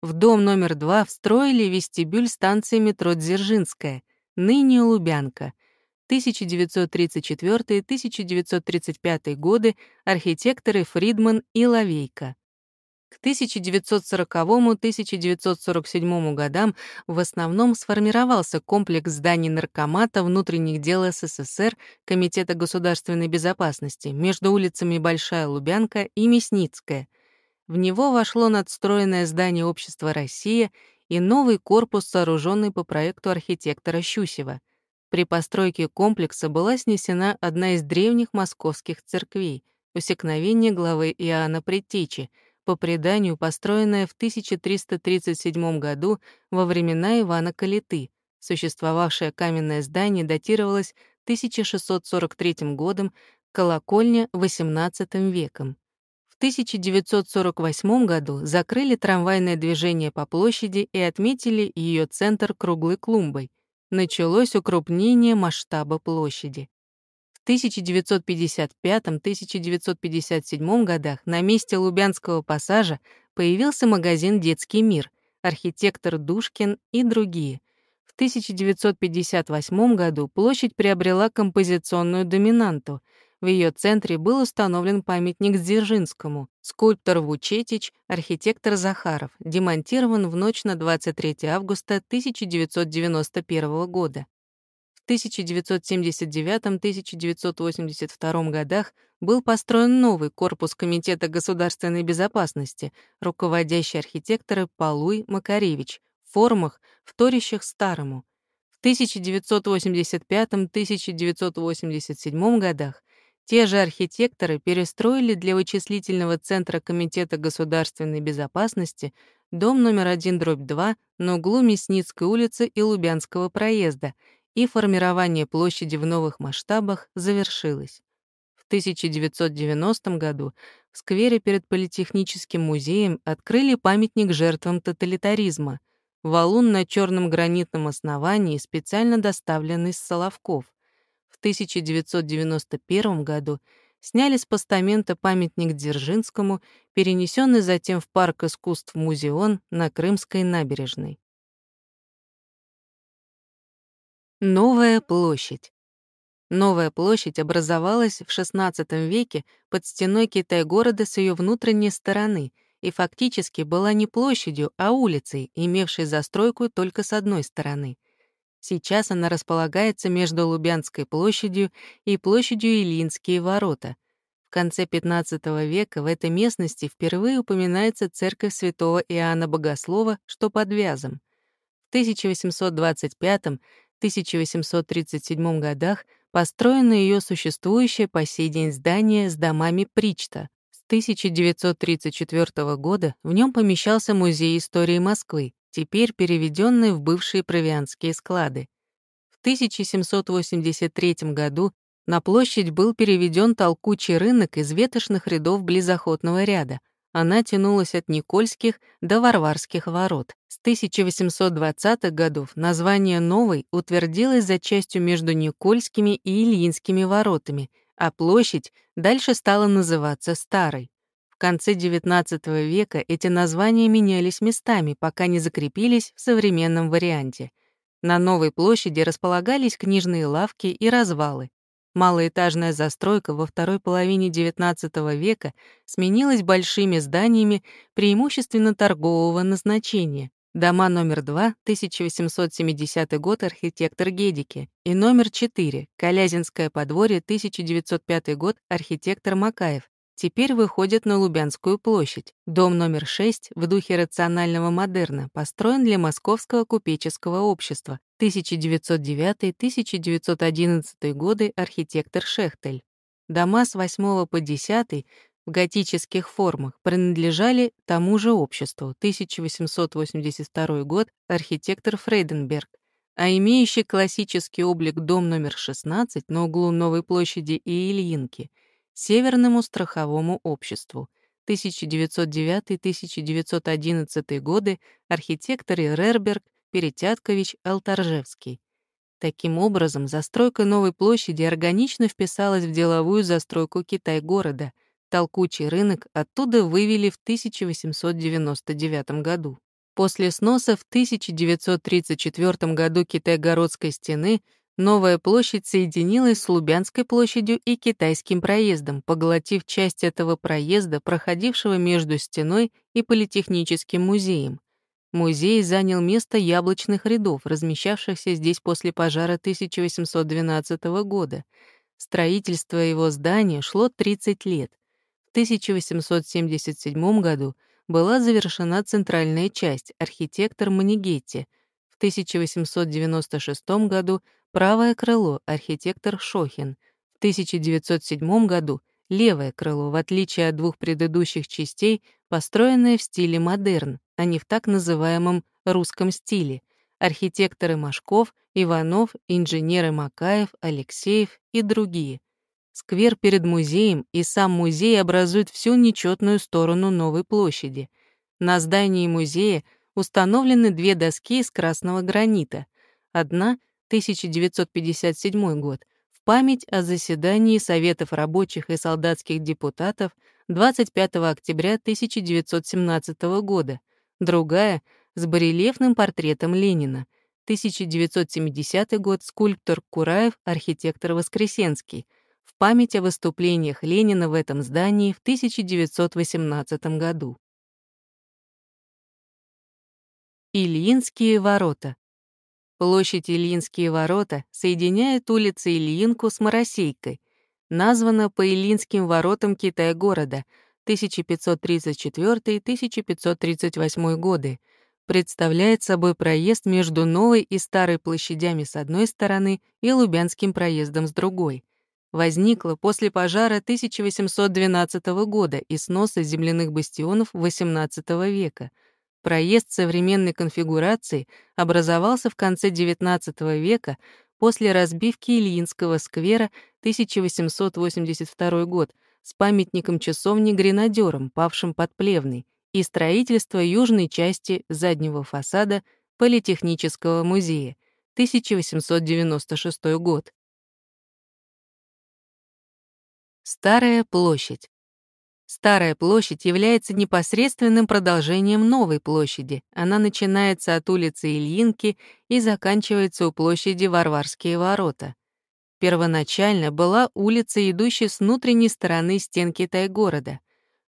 В дом номер два встроили вестибюль станции метро Дзержинская, ныне Лубянка. 1934-1935 годы, архитекторы Фридман и Лавейко. К 1940-1947 годам в основном сформировался комплекс зданий Наркомата внутренних дел СССР Комитета государственной безопасности между улицами Большая Лубянка и Мясницкая. В него вошло надстроенное здание Общества «Россия» и новый корпус, сооруженный по проекту архитектора Щусева. При постройке комплекса была снесена одна из древних московских церквей — усекновение главы Иоанна Предтечи — по преданию построенная в 1337 году во времена Ивана Калиты. Существовавшее каменное здание датировалось 1643 годом, колокольня — XVIII веком. В 1948 году закрыли трамвайное движение по площади и отметили ее центр круглой клумбой. Началось укрупнение масштаба площади. 1955-1957 годах на месте Лубянского пассажа появился магазин «Детский мир», архитектор Душкин и другие. В 1958 году площадь приобрела композиционную доминанту. В ее центре был установлен памятник Дзержинскому, скульптор Вучетич, архитектор Захаров, демонтирован в ночь на 23 августа 1991 года. 1979-1982 годах был построен новый корпус Комитета государственной безопасности, руководящий архитекторы Палуй Макаревич, в формах, вторящих старому. В 1985-1987 годах те же архитекторы перестроили для вычислительного центра Комитета государственной безопасности дом номер 1 дробь 2 на углу Мясницкой улицы и Лубянского проезда и формирование площади в новых масштабах завершилось. В 1990 году в сквере перед Политехническим музеем открыли памятник жертвам тоталитаризма, валун на черном гранитном основании, специально доставленный с Соловков. В 1991 году сняли с постамента памятник Дзержинскому, перенесенный затем в парк искусств Музеон на Крымской набережной. Новая площадь. Новая площадь образовалась в XVI веке под стеной Китай-города с ее внутренней стороны и фактически была не площадью, а улицей, имевшей застройку только с одной стороны. Сейчас она располагается между Лубянской площадью и площадью Илинские ворота. В конце XV века в этой местности впервые упоминается церковь святого Иоанна Богослова, что под Вязом. В 1825-1837 годах построено ее существующее по сей день здание с домами Причта. С 1934 года в нем помещался Музей истории Москвы, теперь переведенный в бывшие провианские склады. В 1783 году на площадь был переведен толкучий рынок из ветошных рядов близохотного ряда. Она тянулась от Никольских до Варварских ворот. С 1820-х годов название «Новой» утвердилось за частью между Никольскими и Ильинскими воротами, а площадь дальше стала называться Старой. В конце XIX века эти названия менялись местами, пока не закрепились в современном варианте. На новой площади располагались книжные лавки и развалы. Малоэтажная застройка во второй половине XIX века сменилась большими зданиями преимущественно торгового назначения. Дома номер 2, 1870 год, архитектор Гедики, и номер 4, Калязинское подворье, 1905 год, архитектор Макаев, теперь выходят на Лубянскую площадь. Дом номер 6 в духе рационального модерна построен для Московского купеческого общества. 1909-1911 годы архитектор Шехтель. Дома с 8 по 10 в готических формах принадлежали тому же обществу. 1882 год архитектор Фрейденберг а имеющий классический облик дом номер 16 на углу Новой площади и Ильинки Северному страховому обществу. 1909-1911 годы архитекторы Рерберг, Перетяткович, Алтаржевский. Таким образом, застройка новой площади органично вписалась в деловую застройку Китай-города. Толкучий рынок оттуда вывели в 1899 году. После сноса в 1934 году Китай-городской стены Новая площадь соединилась с Лубянской площадью и Китайским проездом, поглотив часть этого проезда, проходившего между стеной и Политехническим музеем. Музей занял место яблочных рядов, размещавшихся здесь после пожара 1812 года. Строительство его здания шло 30 лет. В 1877 году была завершена центральная часть, архитектор Манигетти. В 1896 году Правое крыло — архитектор Шохин. В 1907 году левое крыло, в отличие от двух предыдущих частей, построенное в стиле модерн, а не в так называемом русском стиле. Архитекторы Машков, Иванов, инженеры Макаев, Алексеев и другие. Сквер перед музеем и сам музей образуют всю нечетную сторону новой площади. На здании музея установлены две доски из красного гранита. Одна — 1957 год, в память о заседании Советов рабочих и солдатских депутатов 25 октября 1917 года, другая — с барельефным портретом Ленина, 1970 год, скульптор Кураев, архитектор Воскресенский, в память о выступлениях Ленина в этом здании в 1918 году. Ильинские ворота. Площадь Ильинские ворота соединяет улицы Ильинку с Моросейкой, названа по Ильинским воротам Китая-города 1534-1538 годы, представляет собой проезд между Новой и Старой площадями с одной стороны и Лубянским проездом с другой. Возникла после пожара 1812 года и сноса земляных бастионов XVIII века — Проезд современной конфигурации образовался в конце XIX века после разбивки Ильинского сквера 1882 год с памятником часовни гренадерам, павшим под Плевной, и строительства южной части заднего фасада Политехнического музея 1896 год. Старая площадь. Старая площадь является непосредственным продолжением новой площади. Она начинается от улицы Ильинки и заканчивается у площади Варварские ворота. Первоначально была улица, идущая с внутренней стороны стен Китай-города.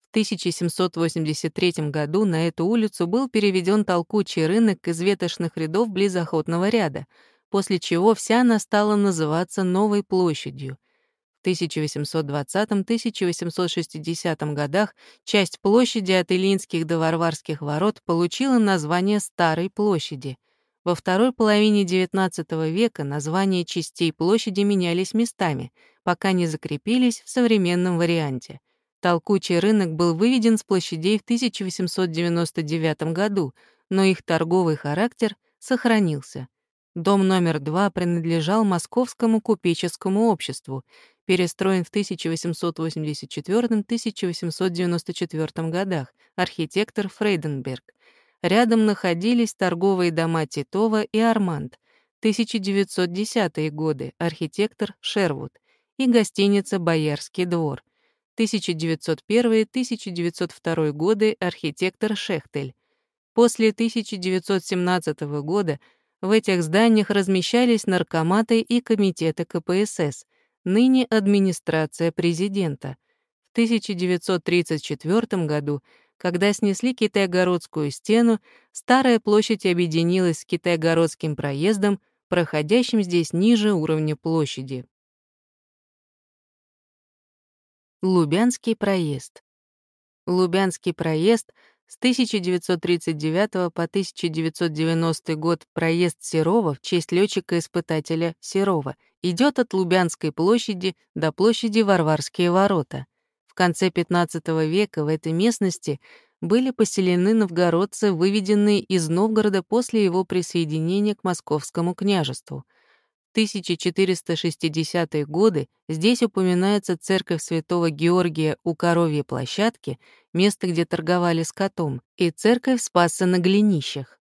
В 1783 году на эту улицу был переведен толкучий рынок из ветошных рядов близ охотного ряда, после чего вся она стала называться Новой площадью. В 1820-1860 годах часть площади от Илинских до Варварских ворот получила название Старой площади. Во второй половине XIX века названия частей площади менялись местами, пока не закрепились в современном варианте. Толкучий рынок был выведен с площадей в 1899 году, но их торговый характер сохранился. Дом номер два принадлежал Московскому купеческому обществу, перестроен в 1884-1894 годах, архитектор Фрейденберг. Рядом находились торговые дома Титова и Арманд, 1910-е годы, архитектор Шервуд, и гостиница «Боярский двор», 1901-1902 годы, архитектор Шехтель. После 1917 года в этих зданиях размещались наркоматы и комитеты КПСС, ныне администрация президента. В 1934 году когда снесли Китайгородскую стену, старая площадь объединилась с Китайгородским проездом, проходящим здесь ниже уровня площади. Лубянский проезд. Лубянский проезд с 1939 по 1990 год проезд Серова в честь летчика-испытателя Серова идет от Лубянской площади до площади Варварские ворота конце XV века в этой местности были поселены новгородцы, выведенные из Новгорода после его присоединения к Московскому княжеству. В 1460-е годы здесь упоминается церковь святого Георгия у Коровьей площадки, место, где торговали скотом, и церковь Спаса на Глинищах.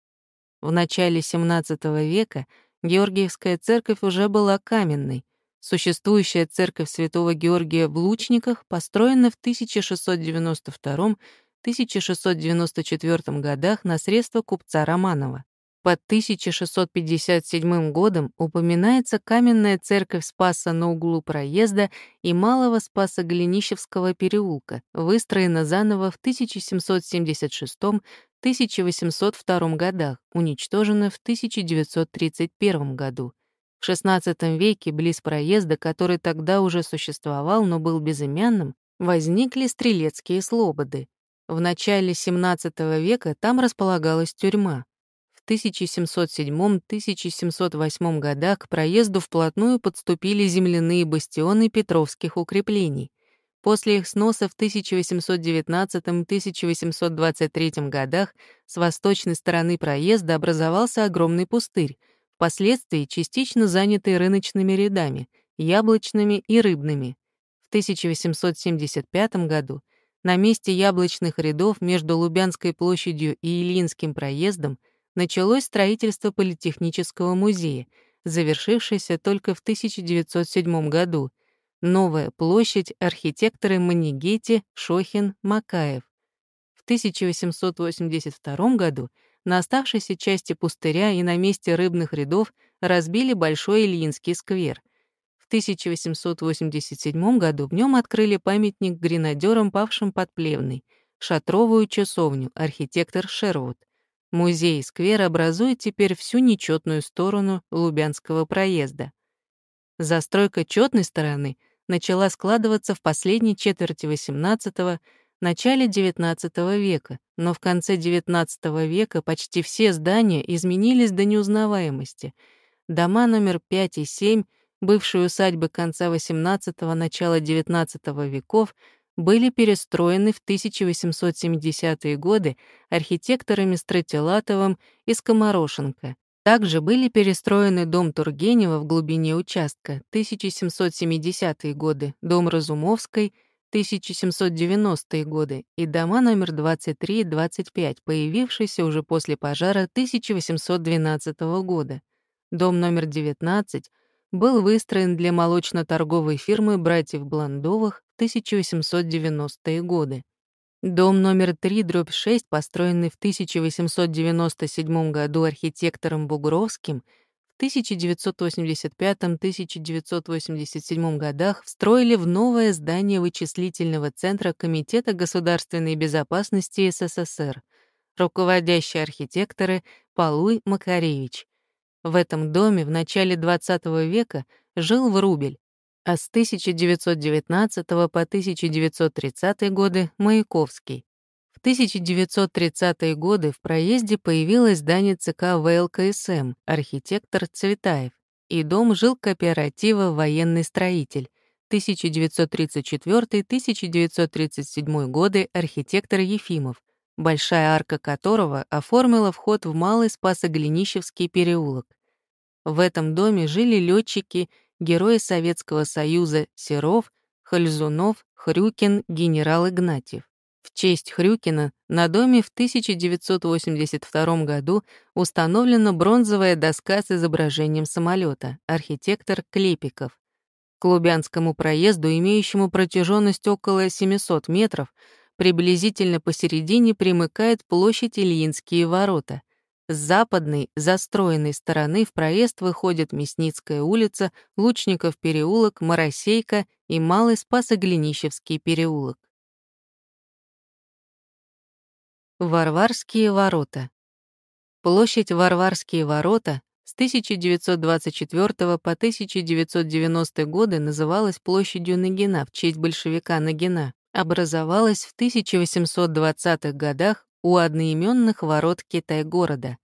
В начале XVII века Георгиевская церковь уже была каменной, Существующая церковь Святого Георгия в Лучниках построена в 1692-1694 годах на средства купца Романова. Под 1657 годом упоминается каменная церковь Спаса на углу проезда и Малого Спаса Голенищевского переулка, выстроена заново в 1776-1802 годах, уничтожена в 1931 году. В XVI веке, близ проезда, который тогда уже существовал, но был безымянным, возникли стрелецкие слободы. В начале XVII века там располагалась тюрьма. В 1707-1708 годах к проезду вплотную подступили земляные бастионы петровских укреплений. После их сноса в 1819-1823 годах с восточной стороны проезда образовался огромный пустырь, впоследствии частично занятые рыночными рядами, яблочными и рыбными. В 1875 году на месте яблочных рядов между Лубянской площадью и Ильинским проездом началось строительство Политехнического музея, завершившееся только в 1907 году. Новая площадь архитекторы Манигети, Шохин, Макаев. В 1882 году на оставшейся части пустыря и на месте рыбных рядов разбили Большой Ильинский сквер. В 1887 году в нем открыли памятник гренадерам, павшим под Плевной, шатровую часовню, архитектор Шервуд. Музей и сквер образуют теперь всю нечетную сторону Лубянского проезда. Застройка четной стороны начала складываться в последней четверти XVIII начале XIX века, но в конце XIX века почти все здания изменились до неузнаваемости. Дома номер 5 и 7, бывшие усадьбы конца XVIII – начала XIX веков, были перестроены в 1870-е годы архитекторами Стратилатовым и Скоморошенко. Также были перестроены дом Тургенева в глубине участка 1770-е годы, дом Разумовской 1790-е годы и дома номер 23 и 25, появившиеся уже после пожара 1812 года. Дом номер 19 был выстроен для молочно-торговой фирмы братьев Бландовых в 1890-е годы. Дом номер 3, дробь 6, построенный в 1897 году архитектором Бугровским, в 1985-1987 годах встроили в новое здание вычислительного центра Комитета государственной безопасности СССР, руководящие архитекторы Палуй Макаревич. В этом доме в начале XX века жил Врубель, а с 1919 по 1930 годы — Маяковский. В 1930-е годы в проезде появилось здание ЦК ВЛКСМ, архитектор Цветаев, и дом жил кооператива «Военный строитель», 1934-1937 годы архитектор Ефимов, большая арка которого оформила вход в Малый Спасоглинищевский переулок. В этом доме жили летчики, герои Советского Союза Серов, Хальзунов, Хрюкин, генерал Игнатьев. В честь Хрюкина на доме в 1982 году установлена бронзовая доска с изображением самолета, архитектор Клепиков. К Лубянскому проезду, имеющему протяженность около 700 метров, приблизительно посередине примыкает площадь Ильинские ворота. С западной, застроенной стороны в проезд выходят Мясницкая улица, Лучников переулок, Моросейка и Малый Спасоглинищевский переулок. Варварские ворота. Площадь Варварские ворота с 1924 по 1990 годы называлась площадью Нагина в честь большевика Нагина. Образовалась в 1820-х годах у одноименных ворот Китай-города.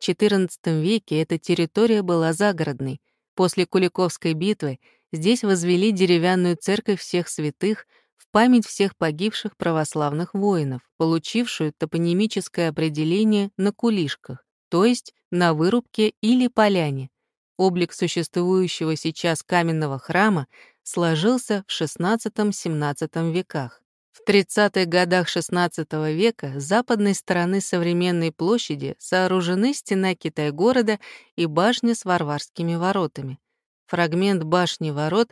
В XIV веке эта территория была загородной. После Куликовской битвы здесь возвели деревянную церковь всех святых — в память всех погибших православных воинов, получившую топонимическое определение на кулишках, то есть на вырубке или поляне. Облик существующего сейчас каменного храма сложился в XVI-XVII веках. В 30-х годах XVI века с западной стороны современной площади сооружены стена Китай-города и башня с варварскими воротами. Фрагмент башни ворот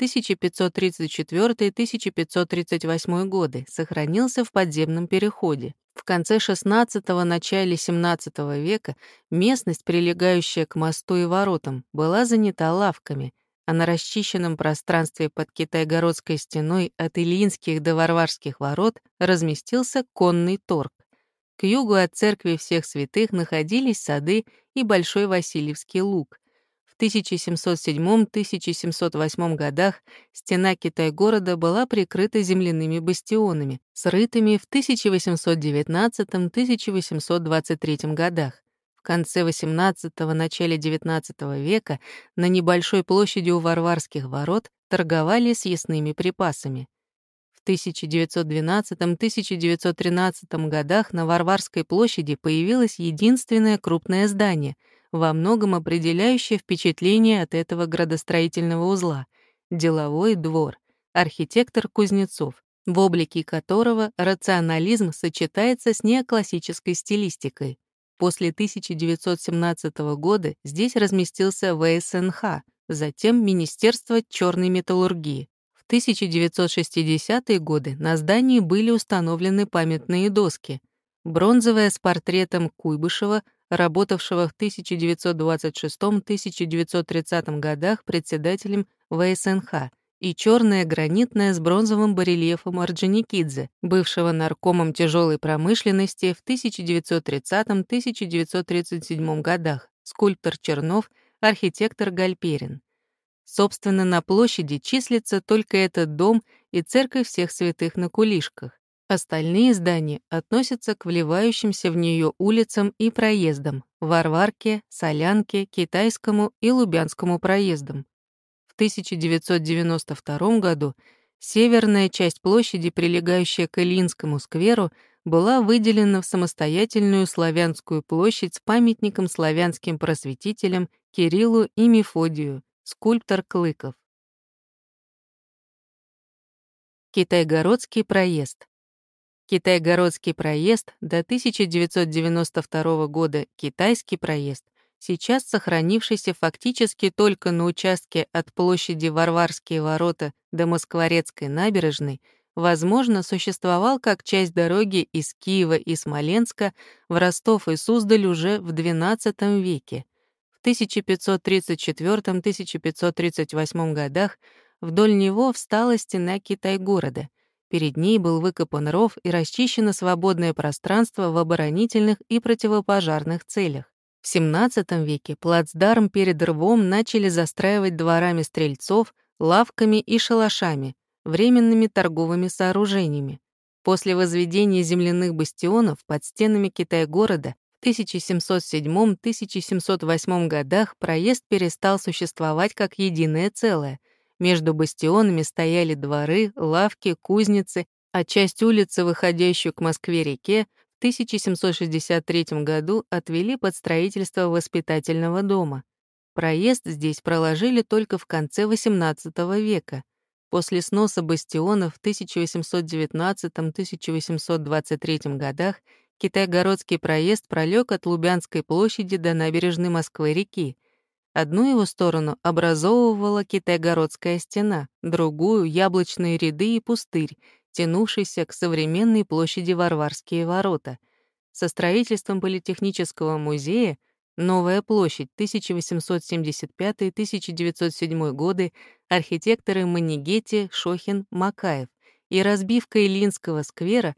1534-1538 годы, сохранился в подземном переходе. В конце XVI – начале XVII века местность, прилегающая к мосту и воротам, была занята лавками, а на расчищенном пространстве под Китайгородской стеной от Ильинских до Варварских ворот разместился конный торг. К югу от церкви всех святых находились сады и Большой Васильевский луг, 1707-1708 годах стена Китай-города была прикрыта земляными бастионами, срытыми в 1819-1823 годах. Конце XVIII – начале XIX века на небольшой площади у Варварских ворот торговали съестными припасами. В 1912-1913 годах на Варварской площади появилось единственное крупное здание — во многом определяющее впечатление от этого градостроительного узла — деловой двор, архитектор Кузнецов, в облике которого рационализм сочетается с неоклассической стилистикой. После 1917 года здесь разместился ВСНХ, затем Министерство черной металлургии. В 1960-е годы на здании были установлены памятные доски. Бронзовая с портретом Куйбышева — работавшего в 1926-1930 годах председателем ВСНХ, и черная гранитная с бронзовым барельефом Орджоникидзе, бывшего наркомом тяжелой промышленности в 1930-1937 годах, скульптор Чернов, архитектор Гальперин. Собственно, на площади числится только этот дом и церковь всех святых на кулишках. Остальные здания относятся к вливающимся в нее улицам и проездам — Варварке, Солянке, Китайскому и Лубянскому проездам. В 1992 году северная часть площади, прилегающая к Ильинскому скверу, была выделена в самостоятельную славянскую площадь с памятником славянским просветителям Кириллу и Мефодию, скульптор Клыков. Китайгородский проезд. Китай-городский проезд до 1992 года Китайский проезд, сейчас сохранившийся фактически только на участке от площади Варварские ворота до Москворецкой набережной, возможно, существовал как часть дороги из Киева и Смоленска в Ростов и Суздаль уже в XII веке. В В 1534-1538 годах вдоль него встала стена Китай-города. Перед ней был выкопан ров и расчищено свободное пространство в оборонительных и противопожарных целях. В XVII веке плацдарм перед рвом начали застраивать дворами стрельцов, лавками и шалашами, временными торговыми сооружениями. После возведения земляных бастионов под стенами Китай-города в 1707-1708 годах проезд перестал существовать как единое целое. Между бастионами стояли дворы, лавки, кузницы, а часть улицы, выходящую к Москве-реке, 1763 году отвели под строительство воспитательного дома. Проезд здесь проложили только в конце XVIII века. После сноса бастионов в 1819-1823 годах Китайгородский проезд пролег от Лубянской площади до набережной Москвы-реки. Одну его сторону образовывала Китайгородская стена, другую — яблочные ряды и пустырь, тянувшийся к современной площади Варварские ворота. Со строительством Политехнического музея Новая площадь, 1875-1907 годы, архитекторы Манигети, Шохин, Макаев и разбивка Илинского сквера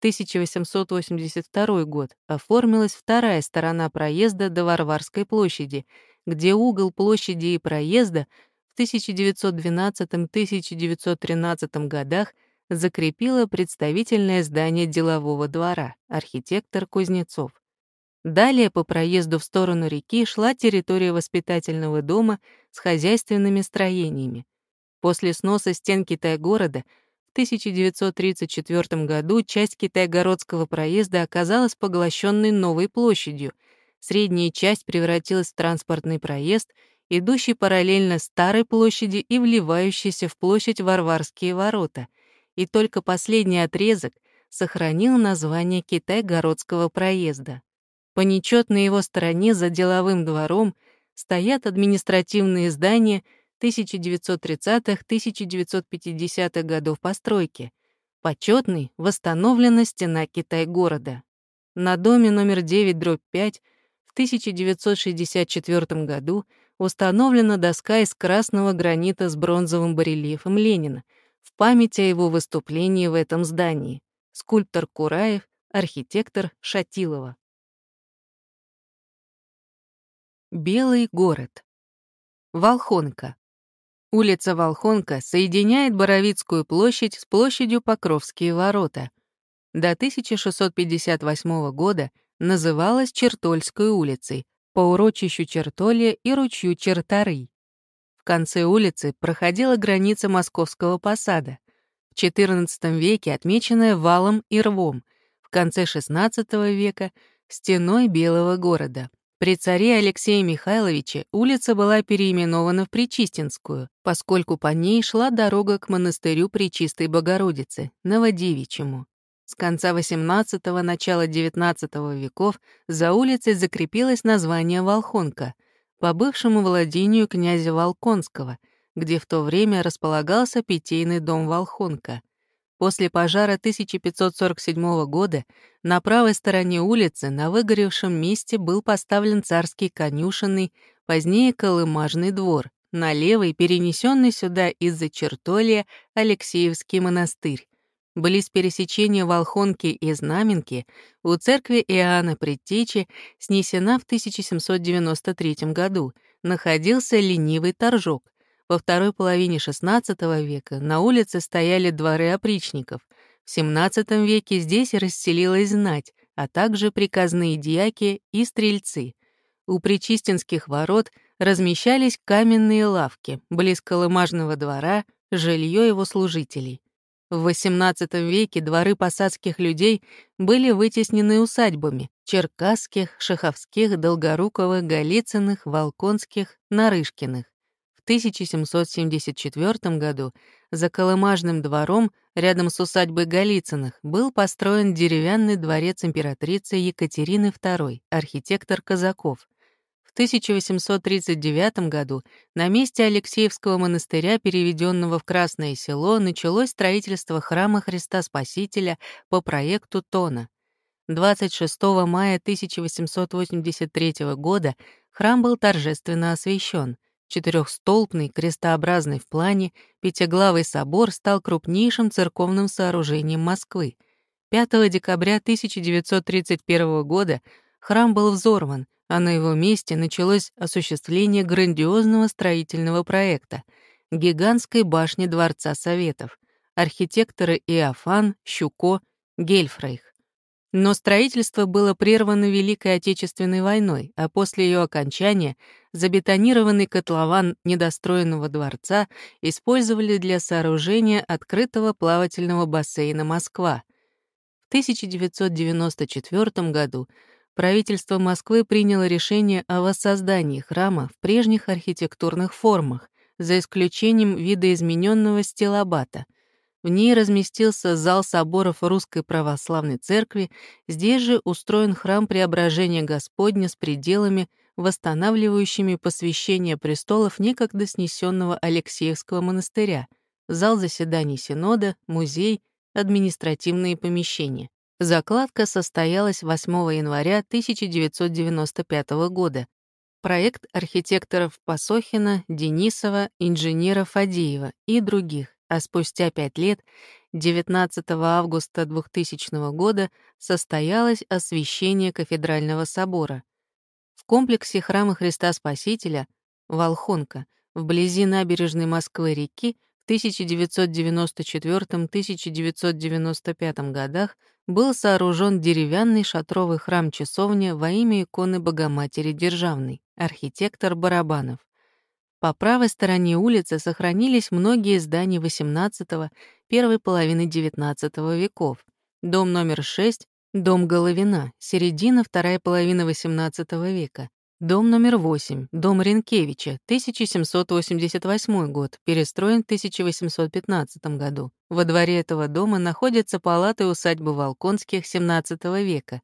1882 год оформилась вторая сторона проезда до Варварской площади, где угол площади и проезда в 1912-1913 годах закрепило представительное здание делового двора, архитектор Кузнецов. Далее по проезду в сторону реки шла территория воспитательного дома с хозяйственными строениями. После сноса стен Китай-города в 1934 году часть Китайгородского проезда оказалась поглощенной новой площадью. Средняя часть превратилась в транспортный проезд, идущий параллельно старой площади и вливающийся в площадь Варварские ворота. И только последний отрезок сохранил название Китай-городского проезда. По нечетной его стороне за деловым двором стоят административные здания 1930-1950-х годов постройки. Почетный восстановлена стена Китай-города. На доме номер 9 дробь 5 в 1964 году установлена доска из красного гранита с бронзовым барельефом Ленина в память о его выступлении в этом здании. Скульптор Кураев, архитектор Шатилова. Белый город. Волхонка. Улица Волхонка соединяет Боровицкую площадь с площадью Покровские ворота. До 1658 года называлась Чертольской улицей, по урочищу Чертолья и ручью Чертары. Конце улицы проходила граница Московского посада, в XIV веке отмеченная валом и рвом, в конце XVI века — стеной Белого города. При царе Алексее Михайловиче улица была переименована в Причистинскую, поскольку по ней шла дорога к монастырю Пречистой Богородицы, Новодевичьему. С конца XVIII – начала XIX веков за улицей закрепилось название Волхонка по бывшему владению князя Волконского, где в то время располагался питейный дом Волхонка. После пожара 1547 года на правой стороне улицы на выгоревшем месте был поставлен царский конюшенный, позднее колымажный двор, на левой перенесенный сюда из-за чертолья Алексеевский монастырь. Близ пересечения Волхонки и Знаменки у церкви Иоанна Предтечи снесена в 1793 году, находился ленивый торжок, во второй половине XVI века на улице стояли дворы опричников. В XVII веке здесь расселилась знать, а также приказные дьяки и стрельцы. У Причистинских ворот размещались каменные лавки, близ Колымажного двора — жилье его служителей. В XVIII веке дворы посадских людей были вытеснены усадьбами — черкасских, шаховских, долгоруковых, голицыных, волконских, нарышкиных. 1774 году за Колымажным двором, рядом с усадьбой Голицыных, был построен деревянный дворец императрицы Екатерины II, архитектор Казаков. В 1839 году на месте Алексеевского монастыря, переведенного в Красное село, началось строительство храма Христа Спасителя по проекту Тона. 26 мая 1883 года Храм был торжественно освящен. Четырехстолбный, крестообразный в плане, пятиглавый собор стал крупнейшим церковным сооружением Москвы. 5 декабря 1931 года храм был взорван, а на его месте началось осуществление грандиозного строительного проекта — гигантской башни Дворца Советов, архитекторы Иофан, Щуко, Гельфрейх. Но строительство было прервано Великой Отечественной войной, а после ее окончания забетонированный котлован недостроенного дворца использовали для сооружения открытого плавательного бассейна «Москва». В 1994 году правительство Москвы приняло решение о воссоздании храма в прежних архитектурных формах, за исключением видоизмененного стилобата — в ней разместился зал соборов Русской Православной Церкви, здесь же устроен храм Преображения Господня с пределами, восстанавливающими посвящение престолов некогда снесенного Алексеевского монастыря, зал заседаний Синода, музей, административные помещения. Закладка состоялась 8 января 1995 года. Проект архитекторов Пасохина, Денисова, инженера Фадеева и других а спустя пять лет, 19 августа 2000 года, состоялось освящение кафедрального собора. В комплексе храма Христа Спасителя Волхонка вблизи набережной Москвы-реки в 1994-1995 годах был сооружен деревянный шатровый храм-часовня во имя иконы Богоматери Державной, архитектор Барабанов. По правой стороне улицы сохранились многие здания XVIII, первой половины XIX веков. Дом номер 6, дом Головина, середина, вторая половина XVIII века. Дом номер 8, дом Ренкевича, 1788 год, перестроен в 1815 году. Во дворе этого дома находятся палаты усадьбы Волконских XVII века.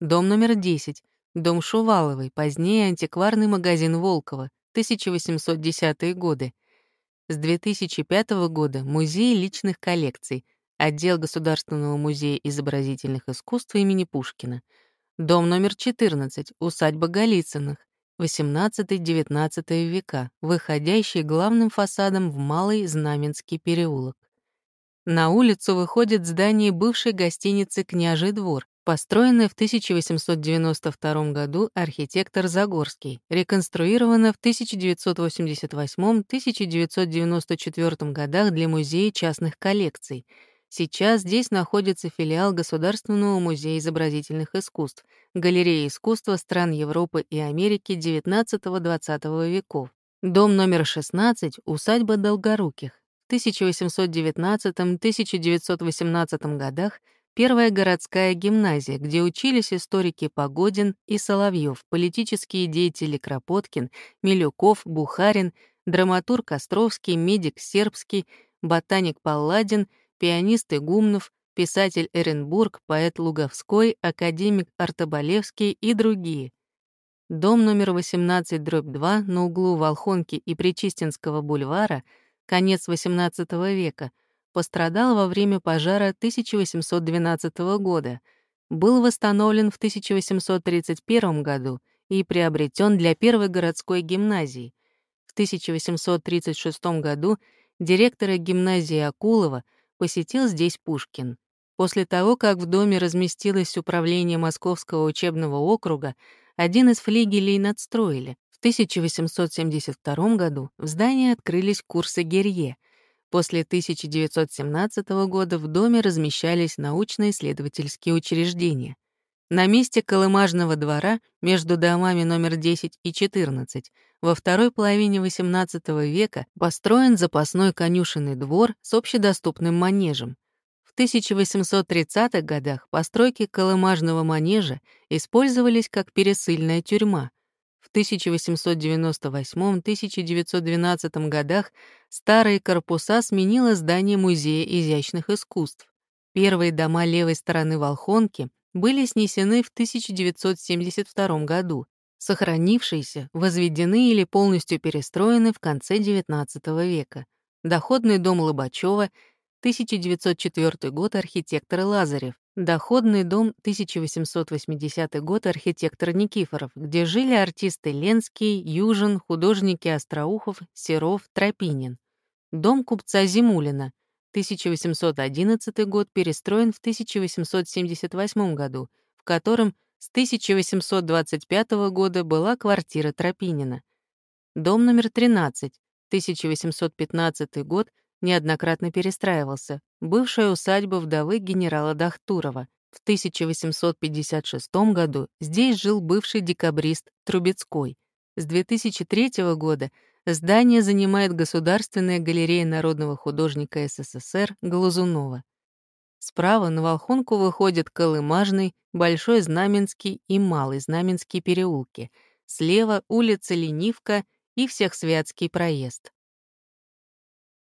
Дом номер 10, дом Шуваловой, позднее антикварный магазин Волкова, 1810-е годы. С 2005 года Музей личных коллекций, отдел Государственного музея изобразительных искусств имени Пушкина, дом номер 14, усадьба Голицыных, 18-19 века, выходящий главным фасадом в Малый Знаменский переулок. На улицу выходит здание бывшей гостиницы «Княжий двор», построенная в 1892 году архитектор Загорский, реконструирована в 1988-1994 годах для музея частных коллекций. Сейчас здесь находится филиал Государственного музея изобразительных искусств, галерея искусства стран Европы и Америки XIX-XX веков. Дом номер 16 — усадьба Долгоруких. В 1819-1918 годах — Первая городская гимназия, где учились историки Погодин и Соловьев, политические деятели Кропоткин, Милюков, Бухарин, драматург Островский, медик Сербский, ботаник Палладин, пианист Игумнов, писатель Эренбург, поэт Луговской, академик Артобалевский и другие. Дом номер 18, дробь 2 на углу Волхонки и Причистинского бульвара, конец XVIII века — пострадал во время пожара 1812 года, был восстановлен в 1831 году и приобретен для первой городской гимназии. В 1836 году директора гимназии Акулова посетил здесь Пушкин. После того, как в доме разместилось управление Московского учебного округа, один из флигелей надстроили. В 1872 году в здании открылись курсы Герье, После 1917 года в доме размещались научно-исследовательские учреждения. На месте Колымажного двора между домами номер 10 и 14 во второй половине XVIII века построен запасной конюшенный двор с общедоступным манежем. В 1830-х годах постройки Колымажного манежа использовались как пересыльная тюрьма, в 1898-1912 годах старые корпуса сменило здание Музея изящных искусств. Первые дома левой стороны Волхонки были снесены в 1972 году, сохранившиеся, возведены или полностью перестроены в конце XIX века. Доходный дом Лобачева, 1904 год архитектор Лазарев, Доходный дом 1880 год архитектор Никифоров, где жили артисты Ленский, Южин, художники Остроухов, Серов, Тропинин. Дом купца Зимулина 1811 год перестроен в 1878 году, в котором с 1825 года была квартира Тропинина. Дом номер 13, 1815 год, неоднократно перестраивался. Бывшая усадьба вдовы генерала Дахтурова. В 1856 году здесь жил бывший декабрист Трубецкой. С 2003 года здание занимает Государственная галерея народного художника СССР Глазунова. Справа на Волхонку выходят Колымажный, Большой Знаменский и Малый Знаменский переулки. Слева — улица Ленивка и Всехсвятский проезд.